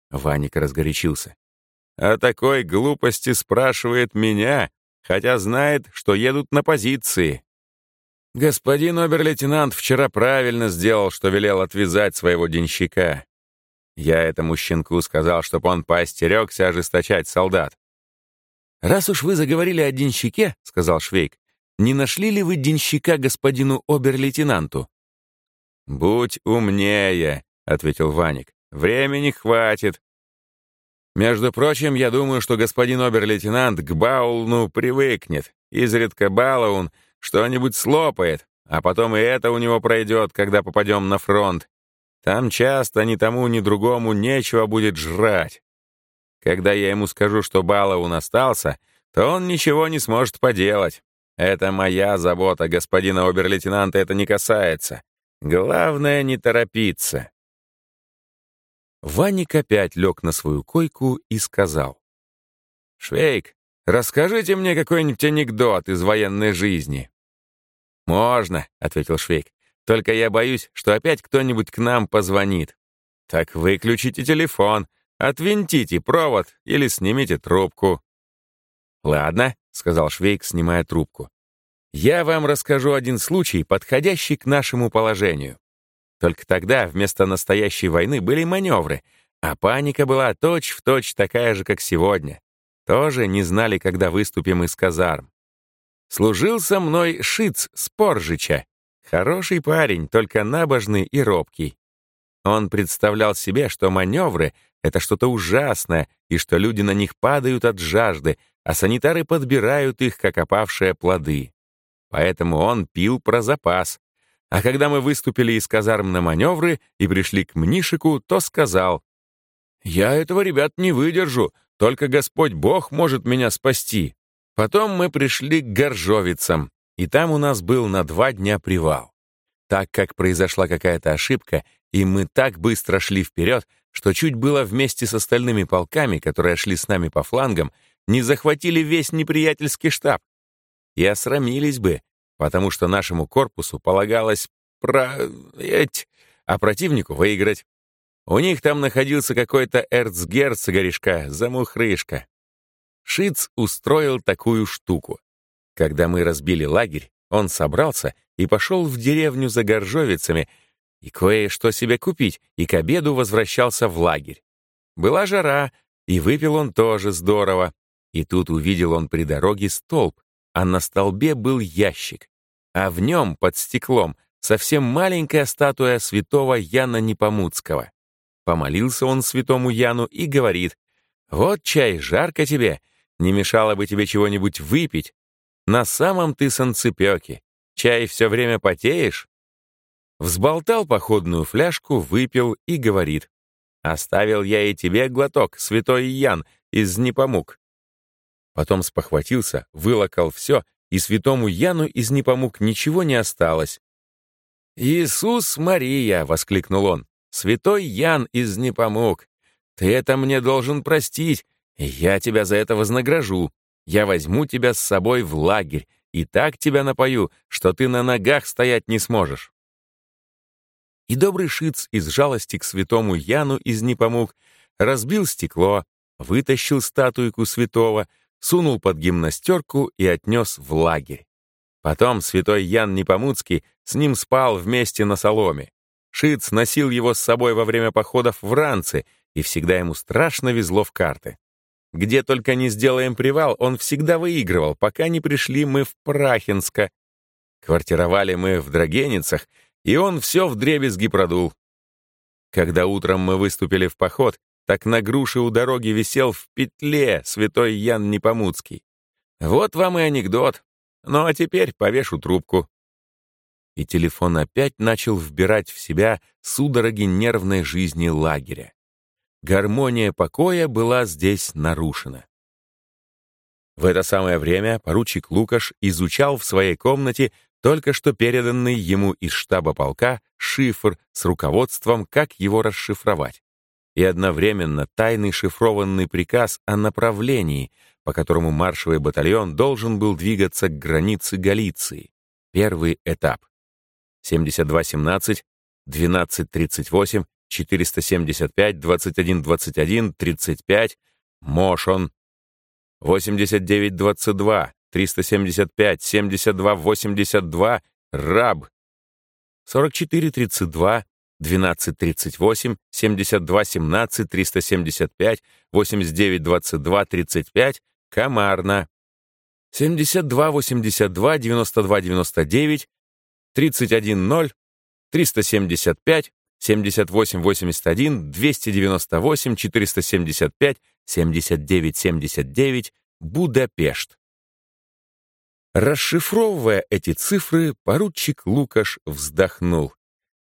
Ваник разгорячился. «О такой глупости спрашивает меня, хотя знает, что едут на позиции. Господин обер-лейтенант вчера правильно сделал, что велел отвязать своего денщика. Я этому щенку сказал, чтоб он поостерегся ожесточать солдат. «Раз уж вы заговорили о денщике, — сказал Швейк, — не нашли ли вы денщика господину обер-лейтенанту?» «Будь умнее», — ответил Ваник. «Времени хватит. Между прочим, я думаю, что господин обер-лейтенант к Баулну привыкнет. Изредка Балаун что-нибудь слопает, а потом и это у него пройдет, когда попадем на фронт. Там часто ни тому, ни другому нечего будет жрать. Когда я ему скажу, что Балаун остался, то он ничего не сможет поделать. Это моя забота, господина обер-лейтенанта это не касается. Главное, не торопиться. Ваник опять лег на свою койку и сказал. «Швейк, расскажите мне какой-нибудь анекдот из военной жизни». «Можно», — ответил Швейк. «Только я боюсь, что опять кто-нибудь к нам позвонит. Так выключите телефон, отвинтите провод или снимите трубку». «Ладно», — сказал Швейк, снимая трубку. «Я вам расскажу один случай, подходящий к нашему положению. Только тогда вместо настоящей войны были маневры, а паника была точь-в-точь точь такая же, как сегодня. Тоже не знали, когда выступим из казарм. Служил со мной Шиц Споржича. Хороший парень, только набожный и робкий. Он представлял себе, что маневры — это что-то ужасное, и что люди на них падают от жажды, а санитары подбирают их, как опавшие плоды. Поэтому он пил про запас. А когда мы выступили из казарм на маневры и пришли к Мнишику, то сказал, «Я этого, ребят, не выдержу, только Господь Бог может меня спасти». Потом мы пришли к Горжовицам, и там у нас был на два дня привал. Так как произошла какая-то ошибка, и мы так быстро шли вперед, что чуть было вместе с остальными полками, которые шли с нами по флангам, не захватили весь неприятельский штаб. И осрамились бы, потому что нашему корпусу полагалось про... А противнику выиграть. У них там находился какой-то эрцгерцогоришка, замухрышка. Шиц устроил такую штуку. Когда мы разбили лагерь, он собрался и пошел в деревню за горжовицами, и кое-что себе купить, и к обеду возвращался в лагерь. Была жара, и выпил он тоже здорово. И тут увидел он при дороге столб, а на столбе был ящик, а в нем, под стеклом, совсем маленькая статуя святого Яна Непомуцкого. Помолился он святому Яну и говорит, «Вот чай, жарко тебе, не мешало бы тебе чего-нибудь выпить. На самом ты санцепёке, чай все время потеешь». Взболтал походную фляжку, выпил и говорит, «Оставил я и тебе глоток, святой Ян, из Непомук». Потом спохватился, вылокал все, и святому Яну из Непомук ничего не осталось. «Иисус Мария!» — воскликнул он. «Святой Ян из Непомук! Ты это мне должен простить, и я тебя за это вознагражу. Я возьму тебя с собой в лагерь и так тебя напою, что ты на ногах стоять не сможешь». И добрый шиц из жалости к святому Яну из Непомук разбил стекло, вытащил статуйку святого, сунул под гимнастерку и отнес в лагерь. Потом святой Ян Непомуцкий с ним спал вместе на соломе. Шиц носил его с собой во время походов в ранцы, и всегда ему страшно везло в карты. Где только не сделаем привал, он всегда выигрывал, пока не пришли мы в Прахинско. Квартировали мы в Драгеницах, и он все в дребезги продул. Когда утром мы выступили в поход, так на груше у дороги висел в петле святой Ян Непомуцкий. Вот вам и анекдот. Ну а теперь повешу трубку. И телефон опять начал вбирать в себя судороги нервной жизни лагеря. Гармония покоя была здесь нарушена. В это самое время поручик Лукаш изучал в своей комнате только что переданный ему из штаба полка шифр с руководством, как его расшифровать, и одновременно тайный шифрованный приказ о направлении, по которому маршевый батальон должен был двигаться к границе Галиции. Первый этап. 7217, 1238, 475, 2121, 35, Мошон. 8922, 375, 7282, Раб. 4432, 1238, 7217, 375, 8922, 35, Комарна. 7282, 9299, 310, 375, 7881, 298, 475, 7979, Будапешт. Расшифровывая эти цифры, поручик Лукаш вздохнул.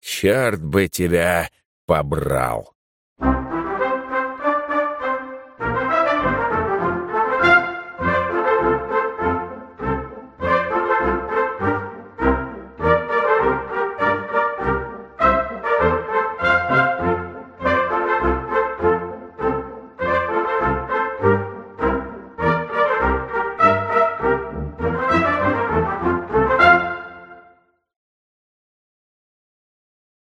«Черт бы тебя побрал!»